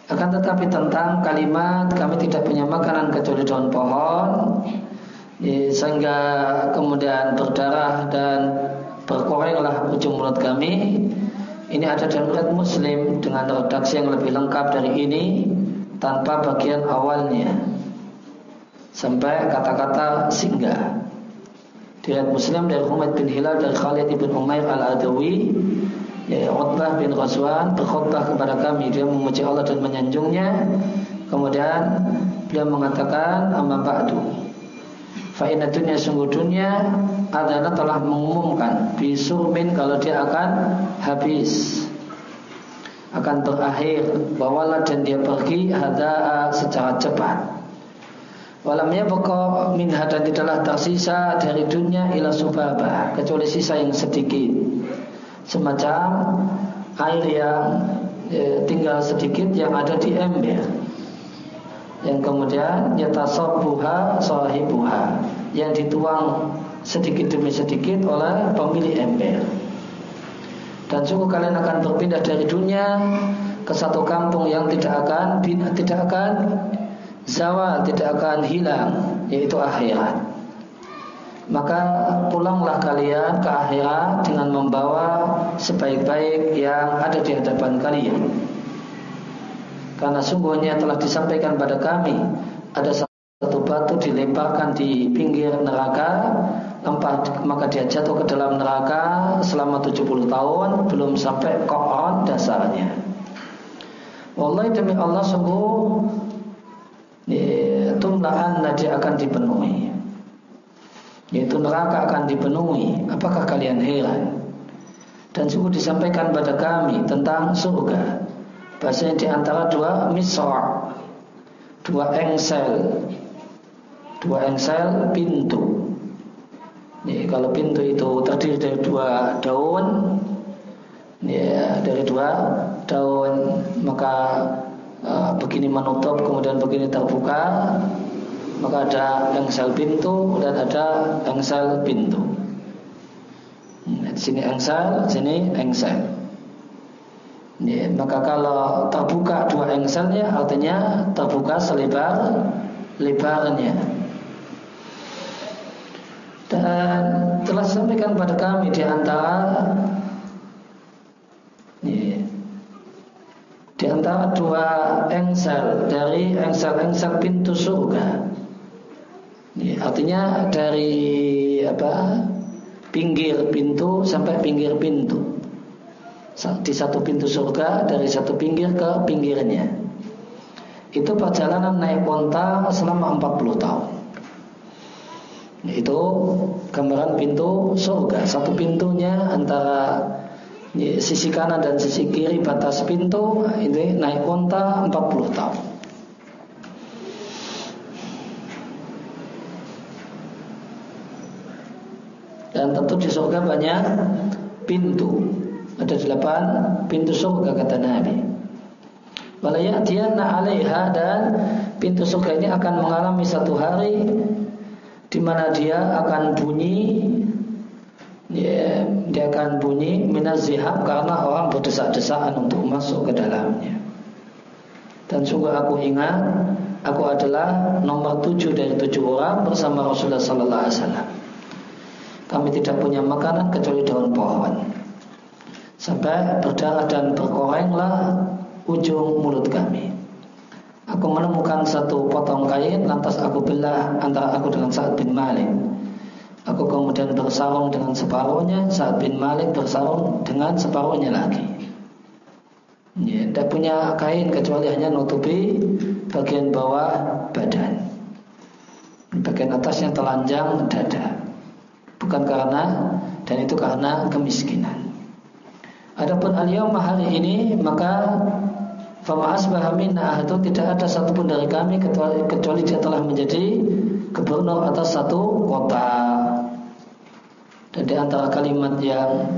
Speaker 1: Akan tetapi tentang kalimat kami tidak punya makanan kecuali daun pohon sehingga kemudian berdarah dan berkorenglah ujung mulut kami. Ini ada dalam riwayat Muslim dengan redaksi yang lebih lengkap dari ini tanpa bagian awalnya sampai kata-kata singgah. Riwayat Muslim dari Humaid bin Hilal dan Khalid bin Umair al-Adawi ya, Utbah bin Ghazwan berkhutbah kepada kami. Dia memuji Allah dan menyanjungnya. Kemudian dia mengatakan amma ba'du. Fa inna dunya sungguh dunia adalah telah mengumumkan bisurmin kalau dia akan habis akan berakhir bawalah dan dia pergi ada secara cepat Walamnya pokok minha dan tidaklah tersisa dari dunia ila subabah kecuali sisa yang sedikit. Semacam air yang e, tinggal sedikit yang ada di ember. Yang kemudian yatasabuha sahibuha yang dituang sedikit demi sedikit oleh pemilik ember. Dan sungguh kalian akan berpindah dari dunia ke satu kampung yang tidak akan tidak akan zawal tidak akan hilang yaitu akhirat maka pulanglah kalian ke akhirat dengan membawa sebaik-baik yang ada di hadapan kalian. Karena sungguhnya telah disampaikan pada kami ada satu batu dilemparkan di pinggir neraka maka dia jatuh ke dalam neraka selama 70 tahun belum sampai koon dasarnya. Wallahi demi Allah sungguh tumlaan dia akan dipenuhi yaitu neraka akan dipenuhi. Apakah kalian heran? dan sungguh disampaikan pada kami tentang surga. Bahasanya di antara dua misra, dua engsel, dua engsel pintu. Nih, kalau pintu itu terdiri dari dua daun, ya, dari dua daun, maka begini menutup, kemudian begini terbuka, maka ada engsel pintu dan ada engsel pintu. Nah, di sini engsel, sini engsel. Ya, maka kalau terbuka dua engselnya artinya terbuka selebar lebarnya. Dan telah sampaikan pada kami di antara ya, di antara dua engsel dari engsel-engsel pintu surga. Ya, artinya dari apa? pinggir pintu sampai pinggir pintu di satu pintu surga dari satu pinggir ke pinggirnya. Itu perjalanan naik onta selama 40 tahun. Itu gambaran pintu surga. Satu pintunya antara sisi kanan dan sisi kiri batas pintu ini naik onta 40 tahun. Dan tentu di surga banyak pintu ada delapan pintu surga kata Nabi. Walayatiyanna alaiha dan pintu surga ini akan mengalami satu hari di mana dia akan bunyi ya, dia akan bunyi minazihab karena orang berdesak-desakan untuk masuk ke dalamnya. Dan sungguh aku ingat aku adalah nomor tujuh dari tujuh orang bersama Rasulullah Sallallahu Alaihi Wasallam. Kami tidak punya makanan kecuali daun pohon sampai berdarah dan berkorenglah ujung mulut kami. Aku menemukan satu potong kain, lantas aku belah antara aku dengan Sa'ad bin Malik. Aku kemudian bersarung dengan separuhnya, Sa'ad bin Malik bersarung dengan separuhnya lagi. Ya, tidak punya kain kecuali hanya nutupi bagian bawah badan. Bagian atasnya telanjang dada. Bukan karena dan itu karena kemiskinan. Adapun al-yawma hari ini maka fama asbaha minna ahadu tidak ada satupun dari kami kecuali, kecuali dia telah menjadi gubernur atas satu kota. Dan di antara kalimat yang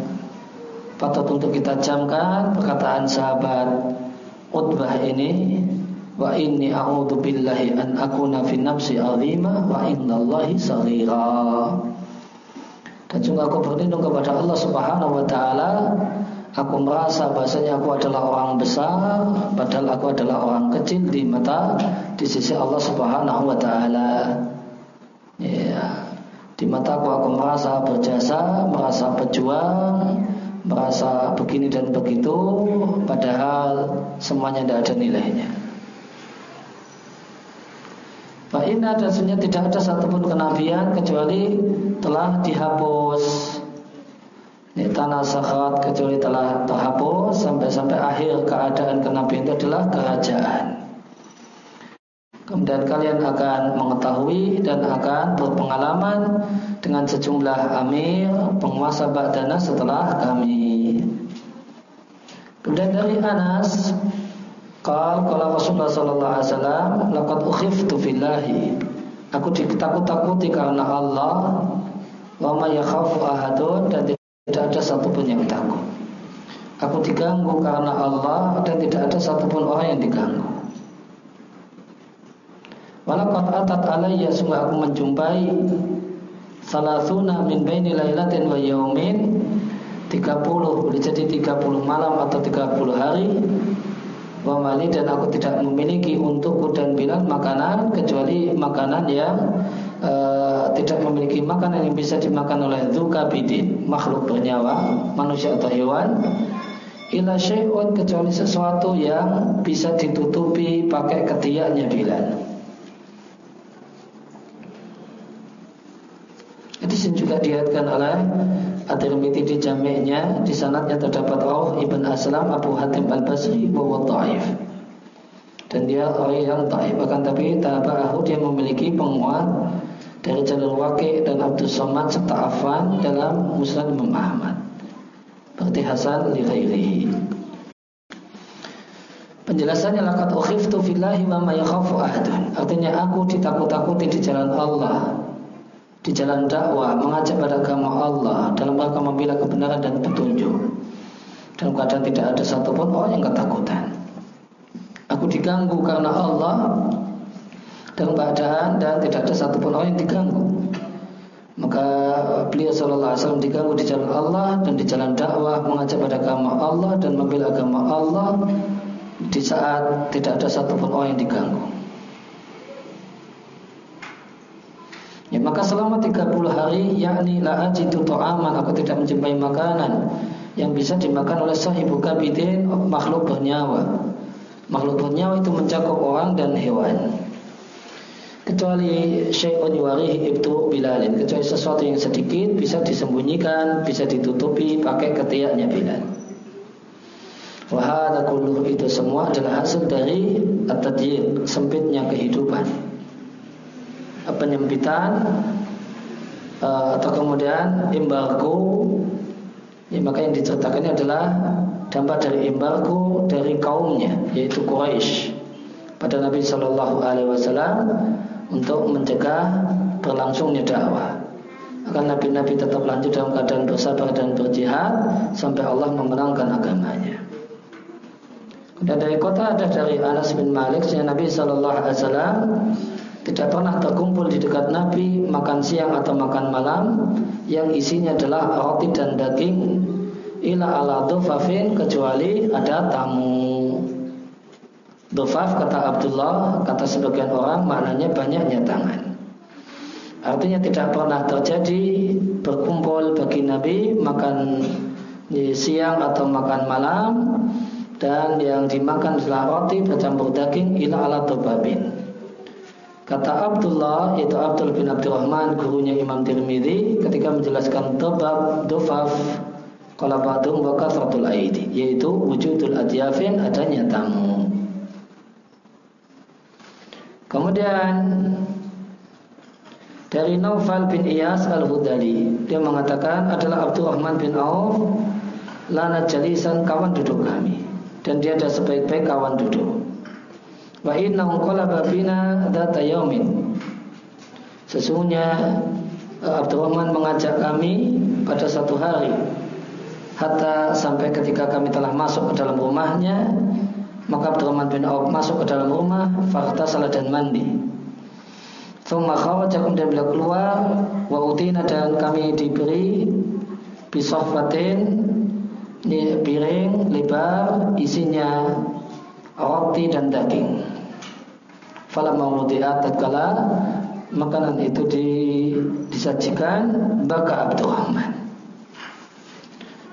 Speaker 1: patut untuk kita camkan perkataan sahabat Utbah ini wa inni a'udzu billahi an akuna fi nafsi azima wa innallahi saghira. Dan juga aku berlindung kepada Allah Subhanahu wa taala. Aku merasa bahasanya aku adalah orang besar Padahal aku adalah orang kecil di mata Di sisi Allah subhanahu wa ta'ala. Ya Di mataku aku merasa berjasa Merasa berjuang Merasa begini dan begitu Padahal semuanya tidak ada nilainya Pak Ina dan tidak ada satupun kenabian Kecuali telah dihapus ini tanah sakhat kecuali telah terhapus sampai-sampai akhir keadaan kenabian itu adalah kerajaan. Kemudian kalian akan mengetahui dan akan berpengalaman dengan sejumlah amir penguasa Ba'dana setelah kami. Kemudian dari Anas, Qal qala Rasulullah sallallahu alaihi wasallam, laqad ukhiftu fillahi. Aku ditakut-takuti karena Allah. Wa ma yakhafu ahadun dan tidak ada satupun yang takut. Aku diganggu karena Allah dan tidak ada satupun orang yang diganggu. Walakat atat alaiya sungguh aku menjumpai salasuna min baini lailatin wa yaumin 30 boleh jadi 30 malam atau 30 hari wa mali dan aku tidak memiliki untukku dan Bilal makanan kecuali makanan yang uh, tidak memiliki makanan yang bisa dimakan oleh dzukabidin, makhluk bernyawa, manusia atau hewan, ila syai'un kecuali sesuatu yang bisa ditutupi pakai ketiaknya Bilal. Itu juga dilihatkan oleh At-Tirmidzi di jamiknya di sanadnya terdapat Auf Ibn Aslam Abu Hatim Al-Basri bahwa Taif dan dia orang yang taif akan tapi tabahu dia memiliki penguat dari jalur Waqi dan Abdul Somad serta Afan dalam Musnad Imam Ahmad. irtihasan li ghairihi. Penjelasannya lakat ukhiftu fillahi ma yakhafu ahadun. Artinya aku ditakut-takuti di jalan Allah. Di jalan dakwah, mengajak pada agama Allah dalam rangka membela kebenaran dan petunjuk. Dalam keadaan tidak ada satupun orang yang ketakutan. Aku diganggu karena Allah dalam keadaan dan tidak ada satupun orang yang diganggu. Maka beliau sallallahu alaihi wasallam diganggu di jalan Allah dan di jalan dakwah mengajak pada agama Allah dan membela agama Allah di saat tidak ada satupun orang yang diganggu. Maka selama 30 hari yakni la ajidu ta'aman aku tidak menjumpai makanan yang bisa dimakan oleh sahibu kabidin makhluk bernyawa. Makhluk bernyawa itu mencakup orang dan hewan. Kecuali syai'un yuwarihi ibtu bilalin Kecuali sesuatu yang sedikit bisa disembunyikan Bisa ditutupi pakai ketiaknya Bilal Wahada kulluh itu semua adalah hasil dari at sempitnya kehidupan penyempitan uh, atau kemudian embargo ya, maka yang diceritakan adalah dampak dari embargo dari kaumnya yaitu Quraisy pada Nabi Shallallahu Alaihi Wasallam untuk mencegah berlangsungnya dakwah akan nabi-nabi tetap lanjut dalam keadaan bersabar dan berjihad sampai Allah memenangkan agamanya. Dan dari kota ada dari Anas bin Malik, Nabi Shallallahu Alaihi Wasallam tidak pernah terkumpul di dekat Nabi makan siang atau makan malam yang isinya adalah roti dan daging ila ala dufafin kecuali ada tamu. Dufaf kata Abdullah, kata sebagian orang maknanya banyaknya tangan. Artinya tidak pernah terjadi berkumpul bagi Nabi makan siang atau makan malam dan yang dimakan adalah roti bercampur daging ila ala dufafin Kata Abdullah yaitu Abdul bin Abdurrahman gurunya Imam Tirmidzi ketika menjelaskan tebab dofaf kalau ba'dum wa kasratul aidi yaitu wujudul adyafin adanya tamu. Kemudian dari Naufal bin Iyas al-Hudali dia mengatakan adalah Abdurrahman bin Auf lana jalisan kawan duduk kami dan dia ada sebaik-baik kawan duduk. Wa inna qalaba bina yaumin. Sesungguhnya eh, Abdurrahman mengajak kami pada satu hari hatta sampai ketika kami telah masuk ke dalam rumahnya maka Abdurrahman bin Auf masuk ke dalam rumah fakta salat dan mandi Thumma kharaja kemudian beliau keluar wa utina dan kami diberi bisahfatin piring lebar isinya roti dan daging Fala maudiat tatkala makanan itu di, disajikan baka Abdurrahman.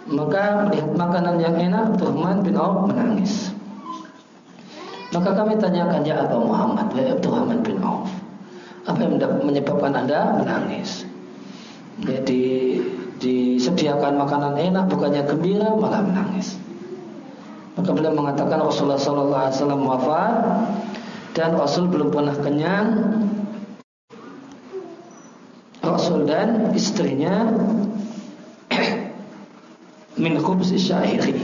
Speaker 1: Maka melihat makanan yang enak Abdurrahman bin Auf menangis. Maka kami tanyakan ya Abu Muhammad, ya Abdurrahman bin Auf, apa yang menyebabkan anda menangis? Jadi disediakan makanan enak bukannya gembira malah menangis. Maka beliau mengatakan Rasulullah SAW wafat dan Rasul belum pernah kenyang. Rasul dan istrinya min khubz syairi.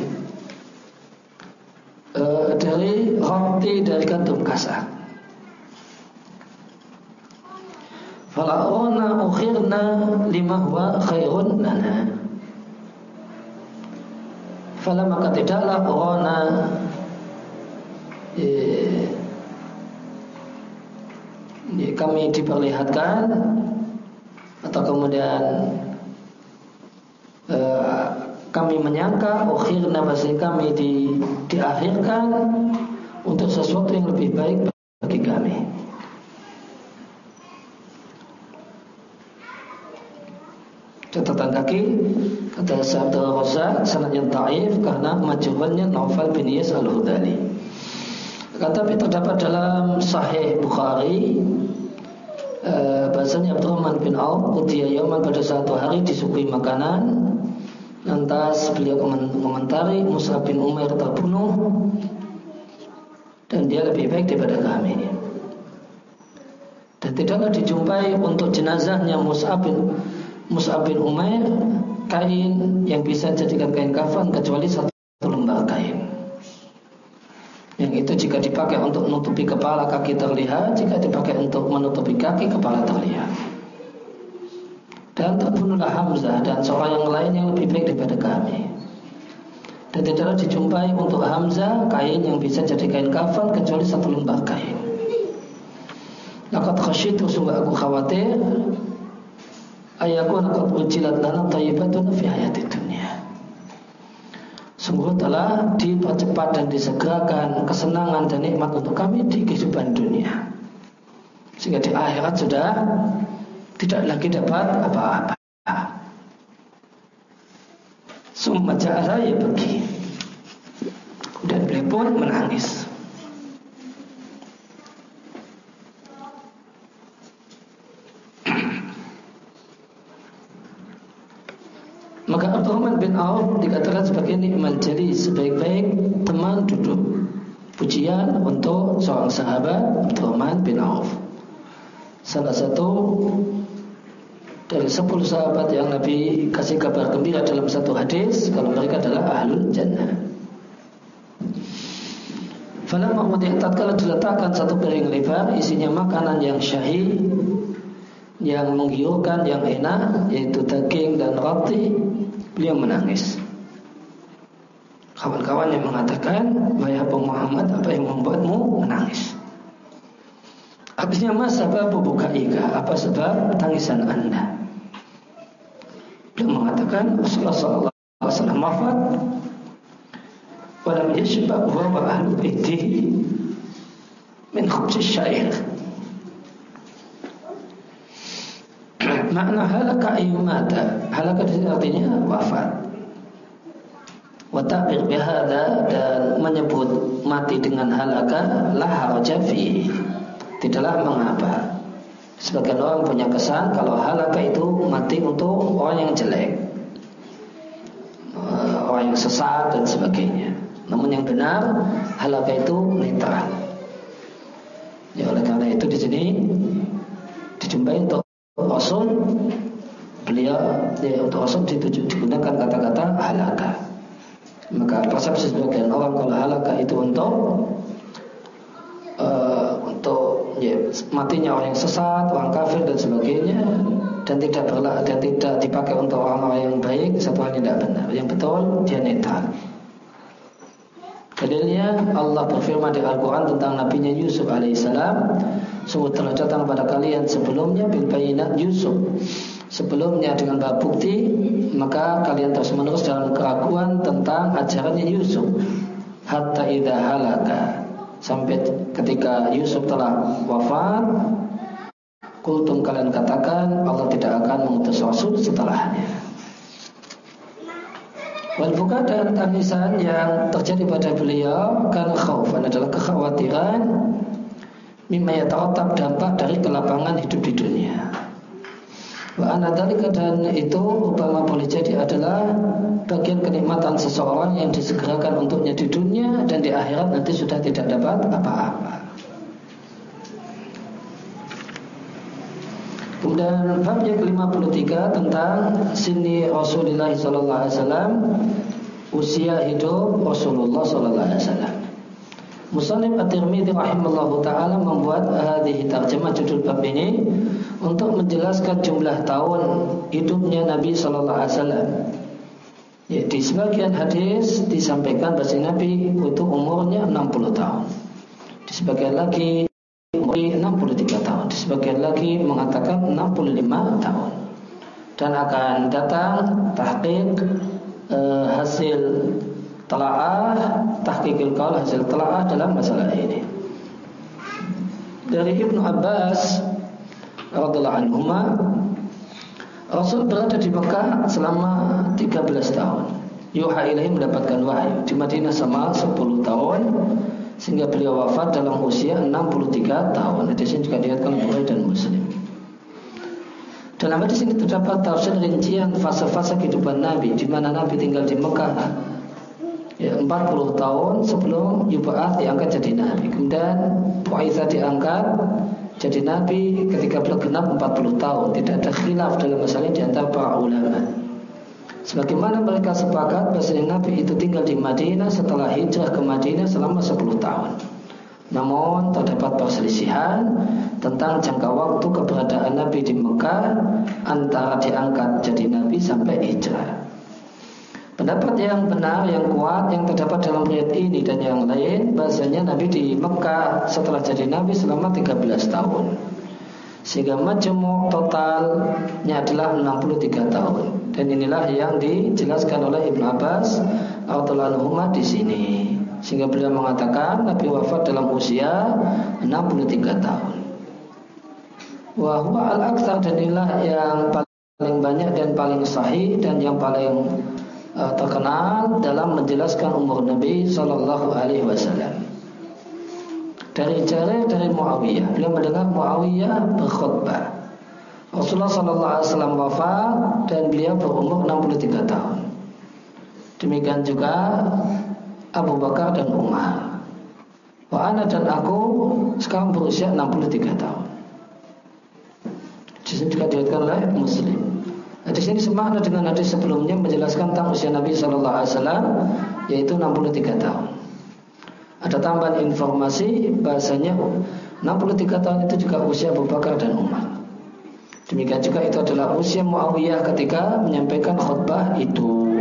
Speaker 1: E, dari roti dari gandum kasar Fala'ona ukhirna lima huwa khairun lana. Fala maka tidaklah ona eh, kami diperlihatkan atau kemudian uh, kami menyangka akhirnya masih kami di, diakhirkan untuk sesuatu yang lebih baik bagi kami. Catatan kaki kata Sa'ad Razak sanad yang taif karena majubannya Naufal bin Yas al-Hudali. Tetapi terdapat dalam Sahih Bukhari eh, bahasanya Abdurrahman bin Auf utia yaman pada satu hari disuguhi makanan. Lantas beliau komentari Musa bin Umar terbunuh dan dia lebih baik daripada kami. Dan tidaklah dijumpai untuk jenazahnya Musa bin Musa bin Umair kain yang bisa dijadikan kain kafan kecuali satu lembar kain. Yang itu jika dipakai untuk menutupi kepala kaki terlihat, jika dipakai untuk menutupi kaki kepala terlihat. Dan terbunuhlah Hamzah dan seorang yang lain yang lebih baik daripada kami. Dan tidaklah dijumpai untuk Hamzah kain yang bisa jadi kain kafan kecuali satu lembar kain. Lakat khasyitu sungguh aku khawatir ayakun qad ujilat lana thayyibatun fi dunia. Sungguh telah dipercepat dan disegerakan kesenangan dan nikmat untuk kami di kehidupan dunia. Sehingga di akhirat sudah tidak lagi dapat apa-apa. Summa ja'ala ya pergi. Dan beliau pun menangis. Maka Bin Auf dikatakan sebagai nikmal jadi sebaik-baik teman duduk. Pujian untuk seorang sahabat Abdurrahman bin Auf. Salah satu dari sepuluh sahabat yang Nabi kasih kabar gembira dalam satu hadis kalau mereka adalah ahlul jannah. Falamma tatkala diletakkan satu piring lebar isinya makanan yang syahid yang menggiurkan yang enak yaitu daging dan roti beliau menangis. Kawan-kawan yang mengatakan, "Wahai Abu Muhammad, apa yang membuatmu menangis?" Habisnya mas apa buka ika? Apa sebab tangisan anda? Beliau mengatakan Rasulullah sallallahu alaihi wasallam wafat walam yashba wa ahlu baitihi min khubz syair. Makna halaka ayyumata Halaka di sini artinya wafat. Wa ta'bir bihada Dan menyebut mati dengan halaka La haraja Tidaklah mengapa. Sebagian orang punya kesan kalau halaka itu mati untuk orang yang jelek, eh, orang yang sesat dan sebagainya. Namun yang benar halaka itu netral. Ya oleh karena itu di sini dijumpai untuk Rasul beliau ya, untuk Rasul dituju, digunakan kata-kata halaka. Maka persepsi sebagian orang kalau halaka itu untuk uh, untuk ya, matinya orang yang sesat, orang kafir dan sebagainya dan tidak berla dan tidak dipakai untuk orang-orang yang baik satu hal yang tidak benar. Yang betul dia netral. Dalilnya Allah berfirman di Al-Quran tentang Nabi Yusuf alaihissalam Sungguh telah datang pada kalian sebelumnya bil bayinat Yusuf. Sebelumnya dengan bab bukti Maka kalian terus menerus dalam keraguan tentang ajarannya Yusuf. Hatta idha halaka. Sampai ketika Yusuf telah wafat kultum kalian katakan Allah tidak akan mengutus Rasul setelahnya. Wal buka dan tangisan yang terjadi pada beliau karena khaufan adalah kekhawatiran mimma yatarattab dampak dari kelapangan hidup di dunia. Wa anadalika dan itu upama boleh jadi adalah bagian kenikmatan seseorang yang disegerakan untuknya di dunia dan di akhirat nanti sudah tidak dapat apa-apa. Kemudian bab yang ke-53 tentang sini Rasulullah sallallahu usia hidup Rasulullah sallallahu. Muslim At-Tirmidzi rahimallahu taala membuat hadis terjemah judul bab ini untuk menjelaskan jumlah tahun hidupnya Nabi sallallahu alaihi wasallam. Ya, di sebagian hadis disampaikan bahwa Nabi itu umurnya 60 tahun. Di sebagian lagi umurnya 63 tahun. Di sebagian lagi mengatakan 65 tahun. Dan akan datang tahqiq eh, hasil telaah tahqiqil qaul hasil telaah dalam masalah ini. Dari Ibnu Abbas radhiallahu anhu Rasul berada di Mekah selama 13 tahun. Yuha ilahi mendapatkan wahyu di Madinah sama 10 tahun sehingga beliau wafat dalam usia 63 tahun. Hadis ini juga dilihatkan Bukhari dan Muslim. Dalam hadis ini terdapat tafsir rincian fase-fase kehidupan Nabi di mana Nabi tinggal di Mekah ya, 40 tahun sebelum Yubaat diangkat jadi Nabi. Kemudian Pu'aiza diangkat jadi Nabi ketika beliau genap 40 tahun Tidak ada khilaf dalam masalah di antara para ulama Sebagaimana mereka sepakat bahwa Nabi itu tinggal di Madinah setelah hijrah ke Madinah selama 10 tahun. Namun terdapat perselisihan tentang jangka waktu keberadaan Nabi di Mekah antara diangkat jadi Nabi sampai hijrah. Pendapat yang benar, yang kuat, yang terdapat dalam riwayat ini dan yang lain, bahasanya Nabi di Mekah setelah jadi Nabi selama 13 tahun. Sehingga majmuk totalnya adalah 63 tahun. Dan inilah yang dijelaskan oleh Ibn Abbas radhiyallahu di sini. Sehingga beliau mengatakan Nabi wafat dalam usia 63 tahun. Wahwa al-aksar dan inilah yang paling banyak dan paling sahih dan yang paling uh, terkenal dalam menjelaskan umur Nabi Shallallahu Alaihi Wasallam. Dari jalan dari Muawiyah, beliau mendengar Muawiyah berkhutbah. Rasulullah Shallallahu Alaihi Wasallam wafat dan beliau berumur 63 tahun. Demikian juga Abu Bakar dan Umar. Wa ana dan aku sekarang berusia 63 tahun. Di sini juga dilihatkan oleh Muslim. Hadis ini semakna dengan hadis sebelumnya menjelaskan tentang usia Nabi Shallallahu Alaihi Wasallam yaitu 63 tahun. Ada tambahan informasi bahasanya 63 tahun itu juga usia Abu Bakar dan Umar. Demikian juga itu adalah usia Muawiyah ketika menyampaikan khutbah itu.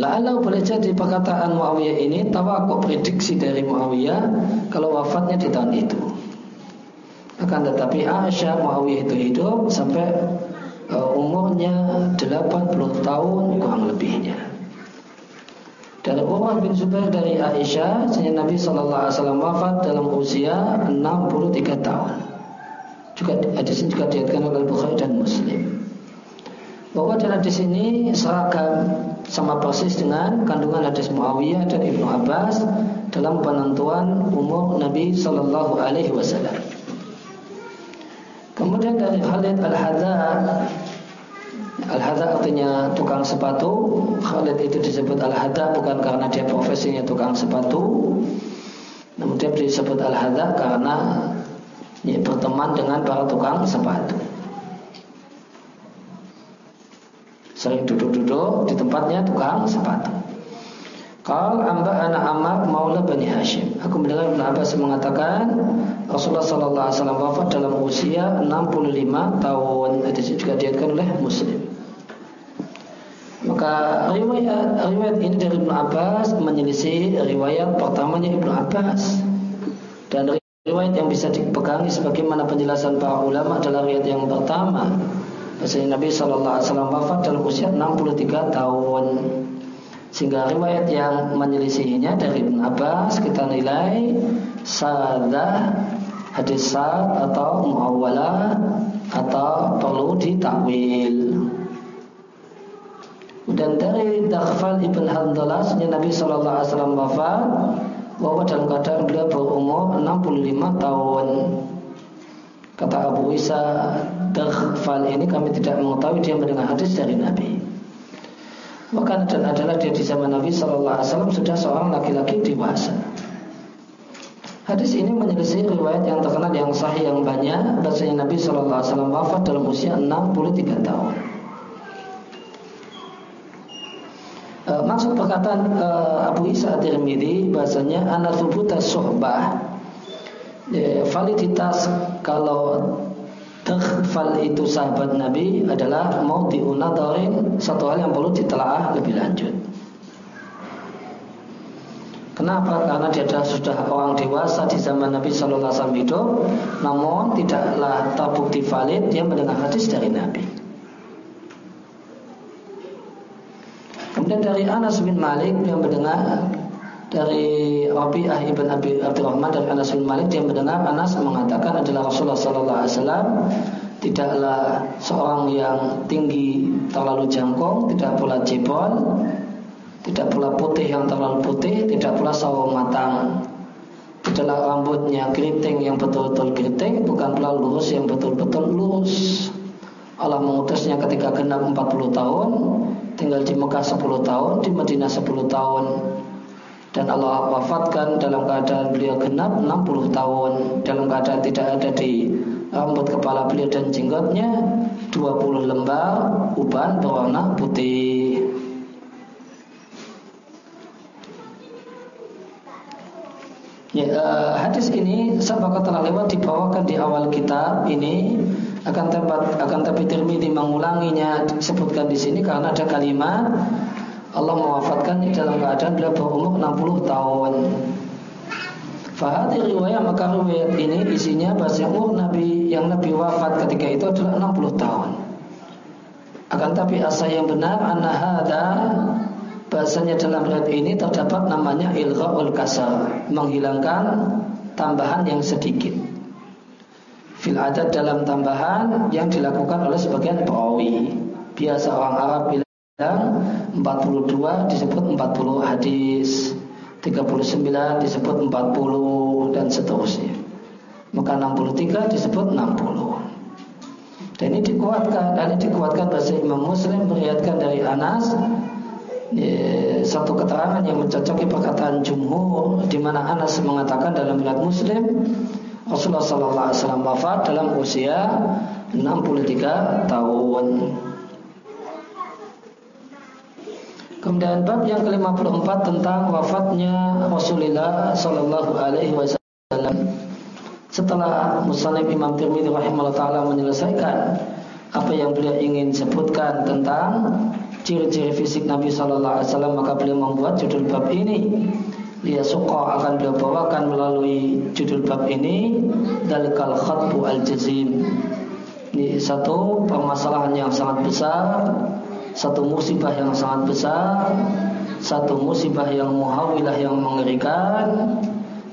Speaker 1: Lalu boleh jadi perkataan Muawiyah ini tawakuk prediksi dari Muawiyah kalau wafatnya di tahun itu. Akan tetapi Aisyah Muawiyah itu hidup sampai uh, umurnya 80 tahun kurang lebihnya. Dari Umar bin Zubair dari Aisyah, sehingga Nabi Shallallahu Alaihi Wasallam wafat dalam usia 63 tahun. Juga hadis ini juga diatkan oleh Bukhari dan Muslim. Bahwa dalam hadis ini seragam sama persis dengan kandungan hadis Muawiyah dan Ibnu Abbas dalam penentuan umur Nabi Shallallahu Alaihi Wasallam. Kemudian dari Khalid al Hadza al Hadza artinya tukang sepatu. Khalid itu disebut al Hadza bukan karena dia profesinya tukang sepatu, namun dia disebut al Hadza karena ya, berteman dengan para tukang sepatu. sering duduk-duduk di tempatnya tukang sepatu. Kal amba anak Amar Maula Bani Hashim. Aku mendengar Ibn Abbas mengatakan Rasulullah Sallallahu Alaihi Wasallam wafat dalam usia 65 tahun. Itu juga diatkan oleh Muslim. Maka riwayat, riwayat ini dari Ibn Abbas menyelisih riwayat pertamanya Ibn Abbas dan riwayat yang bisa dipegangi sebagaimana penjelasan para ulama adalah riwayat yang pertama Bahasanya Nabi Shallallahu Alaihi Wasallam wafat dalam usia 63 tahun. Sehingga riwayat yang menyelisihinya dari Ibn Abbas kita nilai sadah hadis atau muawwalah atau perlu ditakwil. Dan dari Dakhfal ibn Handalah Nabi Shallallahu Alaihi Wasallam wafat bahwa dalam keadaan beliau berumur 65 tahun. Kata Abu Isa Daghfal ini kami tidak mengetahui dia mendengar hadis dari Nabi Maka dan adalah dia di zaman Nabi SAW sudah seorang laki-laki dewasa. Hadis ini menyelisih riwayat yang terkenal yang sahih yang banyak. Bahasanya Nabi SAW wafat dalam usia 63 tahun. E, Maksud perkataan e, Abu Isa Tirmidzi bahasanya anathubuta suhbah. Ya, validitas kalau Takhfal itu sahabat Nabi adalah mau diunadarin satu hal yang perlu ditelaah lebih lanjut. Kenapa? Karena dia adalah sudah orang dewasa di zaman Nabi Shallallahu Alaihi Wasallam hidup, namun tidaklah terbukti valid dia mendengar hadis dari Nabi. Kemudian dari Anas bin Malik yang mendengar dari Rabi'ah ibn Abi Abdurrahman dari Anas bin Malik dia mendengar Anas mengatakan adalah Rasulullah Sallallahu Alaihi Wasallam tidaklah seorang yang tinggi terlalu jangkung, tidak pula jebol, tidak pula putih yang terlalu putih, tidak pula sawo matang. Tidaklah rambutnya keriting yang betul-betul keriting, bukan pula lurus yang betul-betul lurus. Allah mengutusnya ketika genap 40 tahun, tinggal di Mekah 10 tahun, di Madinah 10 tahun dan Allah wafatkan dalam keadaan beliau genap 60 tahun dalam keadaan tidak ada di rambut kepala beliau dan jenggotnya 20 lembar uban berwarna putih. Ya, uh, hadis ini sahabat telah lewat dibawakan di awal kitab ini akan tempat akan tapi Tirmidzi mengulanginya disebutkan di sini karena ada kalimat Allah mewafatkan dalam keadaan beliau berumur 60 tahun. Fahadi riwayat maka riwayat ini isinya bahasa umur Nabi yang Nabi wafat ketika itu adalah 60 tahun. Akan tapi asal yang benar anahada bahasanya dalam riwayat ini terdapat namanya ilghaul kasar, menghilangkan tambahan yang sedikit. Fil adat dalam tambahan yang dilakukan oleh sebagian perawi. Biasa orang Arab bilang 42 disebut 40 hadis. 39 disebut 40 dan seterusnya. Maka 63 disebut 60. Dan ini dikuatkan, dan ini dikuatkan bahasa Imam Muslim meriatkan dari Anas satu keterangan yang mencocoki perkataan jumhur di mana Anas mengatakan dalam riwayat Muslim Rasulullah wasallam wafat dalam usia 63 tahun. Kemudian bab yang ke-54 tentang wafatnya Rasulullah sallallahu alaihi wasallam. Setelah Muslim Imam Tirmidzi rahimahullah taala menyelesaikan apa yang beliau ingin sebutkan tentang ciri-ciri fisik Nabi sallallahu alaihi wasallam maka beliau membuat judul bab ini. Dia suka akan beliau bawakan melalui judul bab ini dalikal khatbu al-jazim. Ini satu permasalahan yang sangat besar satu musibah yang sangat besar, satu musibah yang muhawilah yang mengerikan,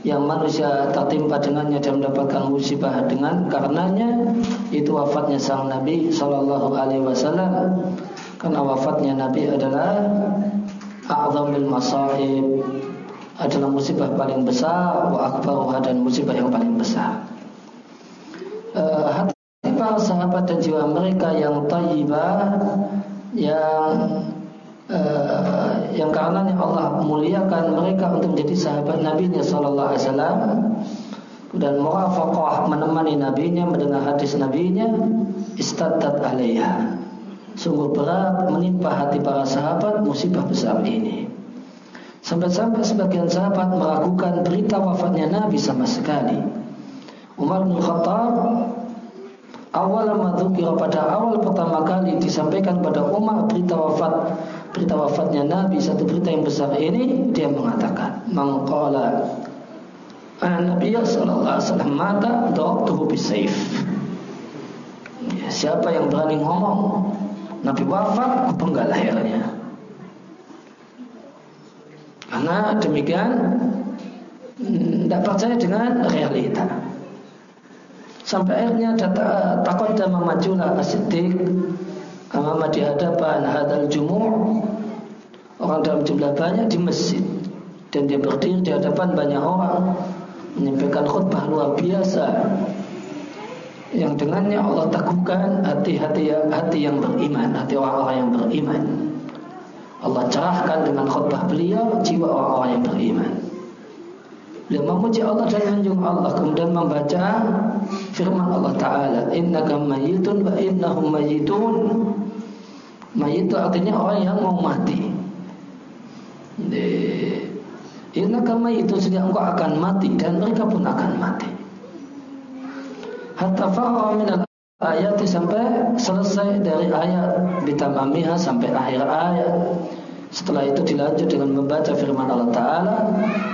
Speaker 1: yang manusia tertimpa dengannya dan mendapatkan musibah dengan karenanya itu wafatnya sang Nabi Shallallahu Alaihi Wasallam. Karena wafatnya Nabi adalah a'zamil masaib adalah musibah paling besar wa akbaruha dan musibah yang paling besar. Uh, hati para sahabat dan jiwa mereka yang tayyibah yang uh, yang karenanya Allah muliakan mereka untuk menjadi sahabat Nabi Nya Sallallahu Alaihi Wasallam. Dan muafaqah menemani nabinya mendengar hadis nabinya istadat alaiha. Sungguh berat menimpa hati para sahabat musibah besar ini. Sampai-sampai sebagian sahabat meragukan berita wafatnya Nabi sama sekali. Umar bin Khattab awal madzukira pada awal pertama kali disampaikan pada Umar berita wafat berita wafatnya Nabi satu berita yang besar ini dia mengatakan mangqala Nabi sallallahu alaihi wasallam mata doktuhu bisayf. Ya, siapa yang berani ngomong Nabi wafat kupenggal lehernya karena demikian tidak hmm, percaya dengan realita Sampai akhirnya takut dan memajulah as-siddiq Amama di hadapan hadal jumur Orang dalam jumlah banyak di masjid. Dan dia berdiri di hadapan banyak orang Menyampaikan khutbah luar biasa. Yang dengannya Allah teguhkan hati-hati hati yang beriman Hati orang-orang yang beriman. Allah cerahkan dengan khutbah beliau Jiwa orang-orang yang beriman Beliau memuji Allah dan menjunjung Allah Kemudian membaca firman Allah Ta'ala Innaka mayitun wa innahum mayitun Mayit itu artinya orang yang mau mati. Innaka mayitun Sehingga engkau akan mati Dan mereka pun akan mati. Hatta fa'wa minal ayat Sampai selesai dari ayat Bitamamiha sampai akhir ayat setelah itu dilanjut dengan membaca firman Allah Ta'ala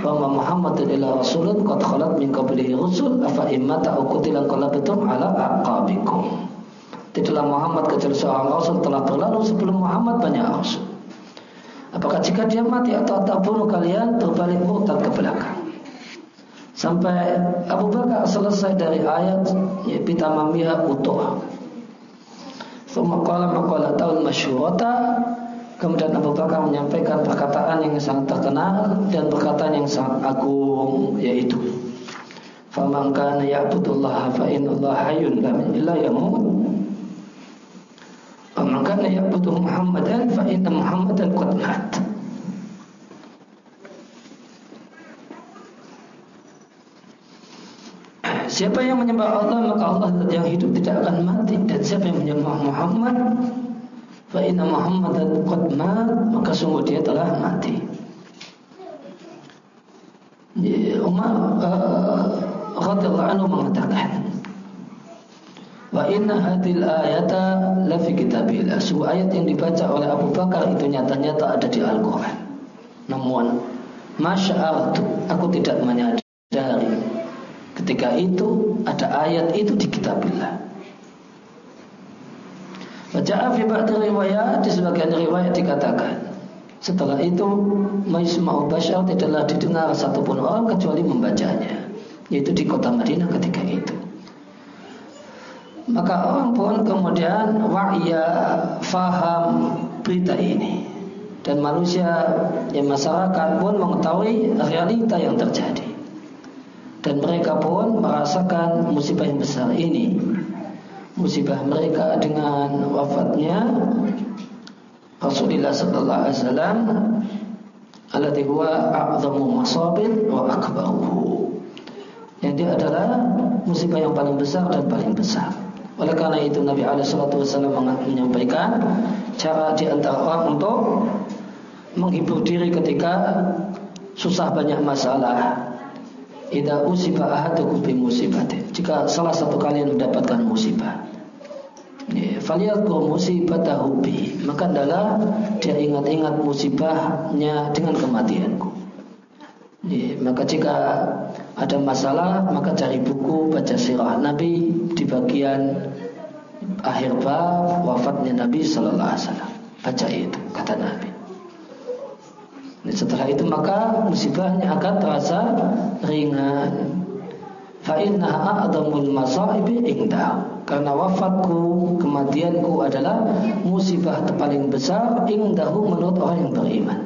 Speaker 1: Wa Muhammadin ila rasulun Qad khalat min qablihi rusul Afa imma ta'ukutilan qalabetum ala aqabikum. Tidaklah Muhammad kecuali seorang rasul telah berlalu sebelum Muhammad banyak rasul. Apakah jika dia mati atau tak bunuh kalian Terbalik murtad ke belakang? Sampai Abu Bakar selesai dari ayat ya, Bitamamiha utuh. Thumma qala maqala tahun masyurata Kemudian Abu Bakar menyampaikan perkataan yang sangat terkenal dan perkataan yang sangat agung yaitu Faman kana ya'budullah fa innallaha hayyun la yamut. Faman kana ya'budu Muhammadan fa inna Muhammadan qad mat. siapa yang menyembah Allah maka Allah yang hidup tidak akan mati dan siapa yang menyembah Muhammad fa inna Muhammadan qad mat maka sungguh dia telah mati. Umar uh, radhiyallahu anhu mengatakan Wa inna hadil ayata la fi kitabillah. Sebuah ayat yang dibaca oleh Abu Bakar itu nyata-nyata ada di Al-Qur'an. Namun masya'artu aku tidak menyadari ketika itu ada ayat itu di kitabillah. Baca fi ba'di riwayat di sebagian riwayat dikatakan. Setelah itu Maisma'u Bashar tidaklah didengar satupun orang kecuali membacanya yaitu di kota Madinah ketika itu. Maka orang pun kemudian wa'ya faham berita ini. Dan manusia yang masyarakat pun mengetahui realita yang terjadi. Dan mereka pun merasakan musibah yang besar ini musibah mereka dengan wafatnya Rasulullah sallallahu alaihi wasallam alladhi huwa a'zamu masabit wa akbaruhu yang dia adalah musibah yang paling besar dan paling besar oleh karena itu Nabi Alaihissalam menyampaikan cara di antara orang untuk menghibur diri ketika susah banyak masalah. Ida usibah ahadukum bi musibatin. Jika salah satu kalian mendapatkan musibah, ya, faliyadkur musibatahu bi. Maka adalah dia ingat-ingat musibahnya dengan kematianku. Ya, maka jika ada masalah maka cari buku baca sirah Nabi di bagian akhir bab wafatnya Nabi Sallallahu Alaihi Wasallam. Baca itu kata Nabi. Setelah itu maka musibahnya akan terasa ringan. Fa'inna a'damul masaibi indah. Karena wafatku, kematianku adalah musibah paling besar indahu menurut orang yang beriman.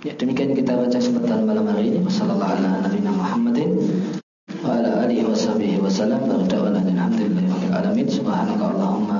Speaker 1: Ya demikian kita baca sebentar malam hari ini. Wassalamualaikum warahmatullahi wabarakatuh wa ala alihi wa sahbihi wa salam wa allahumma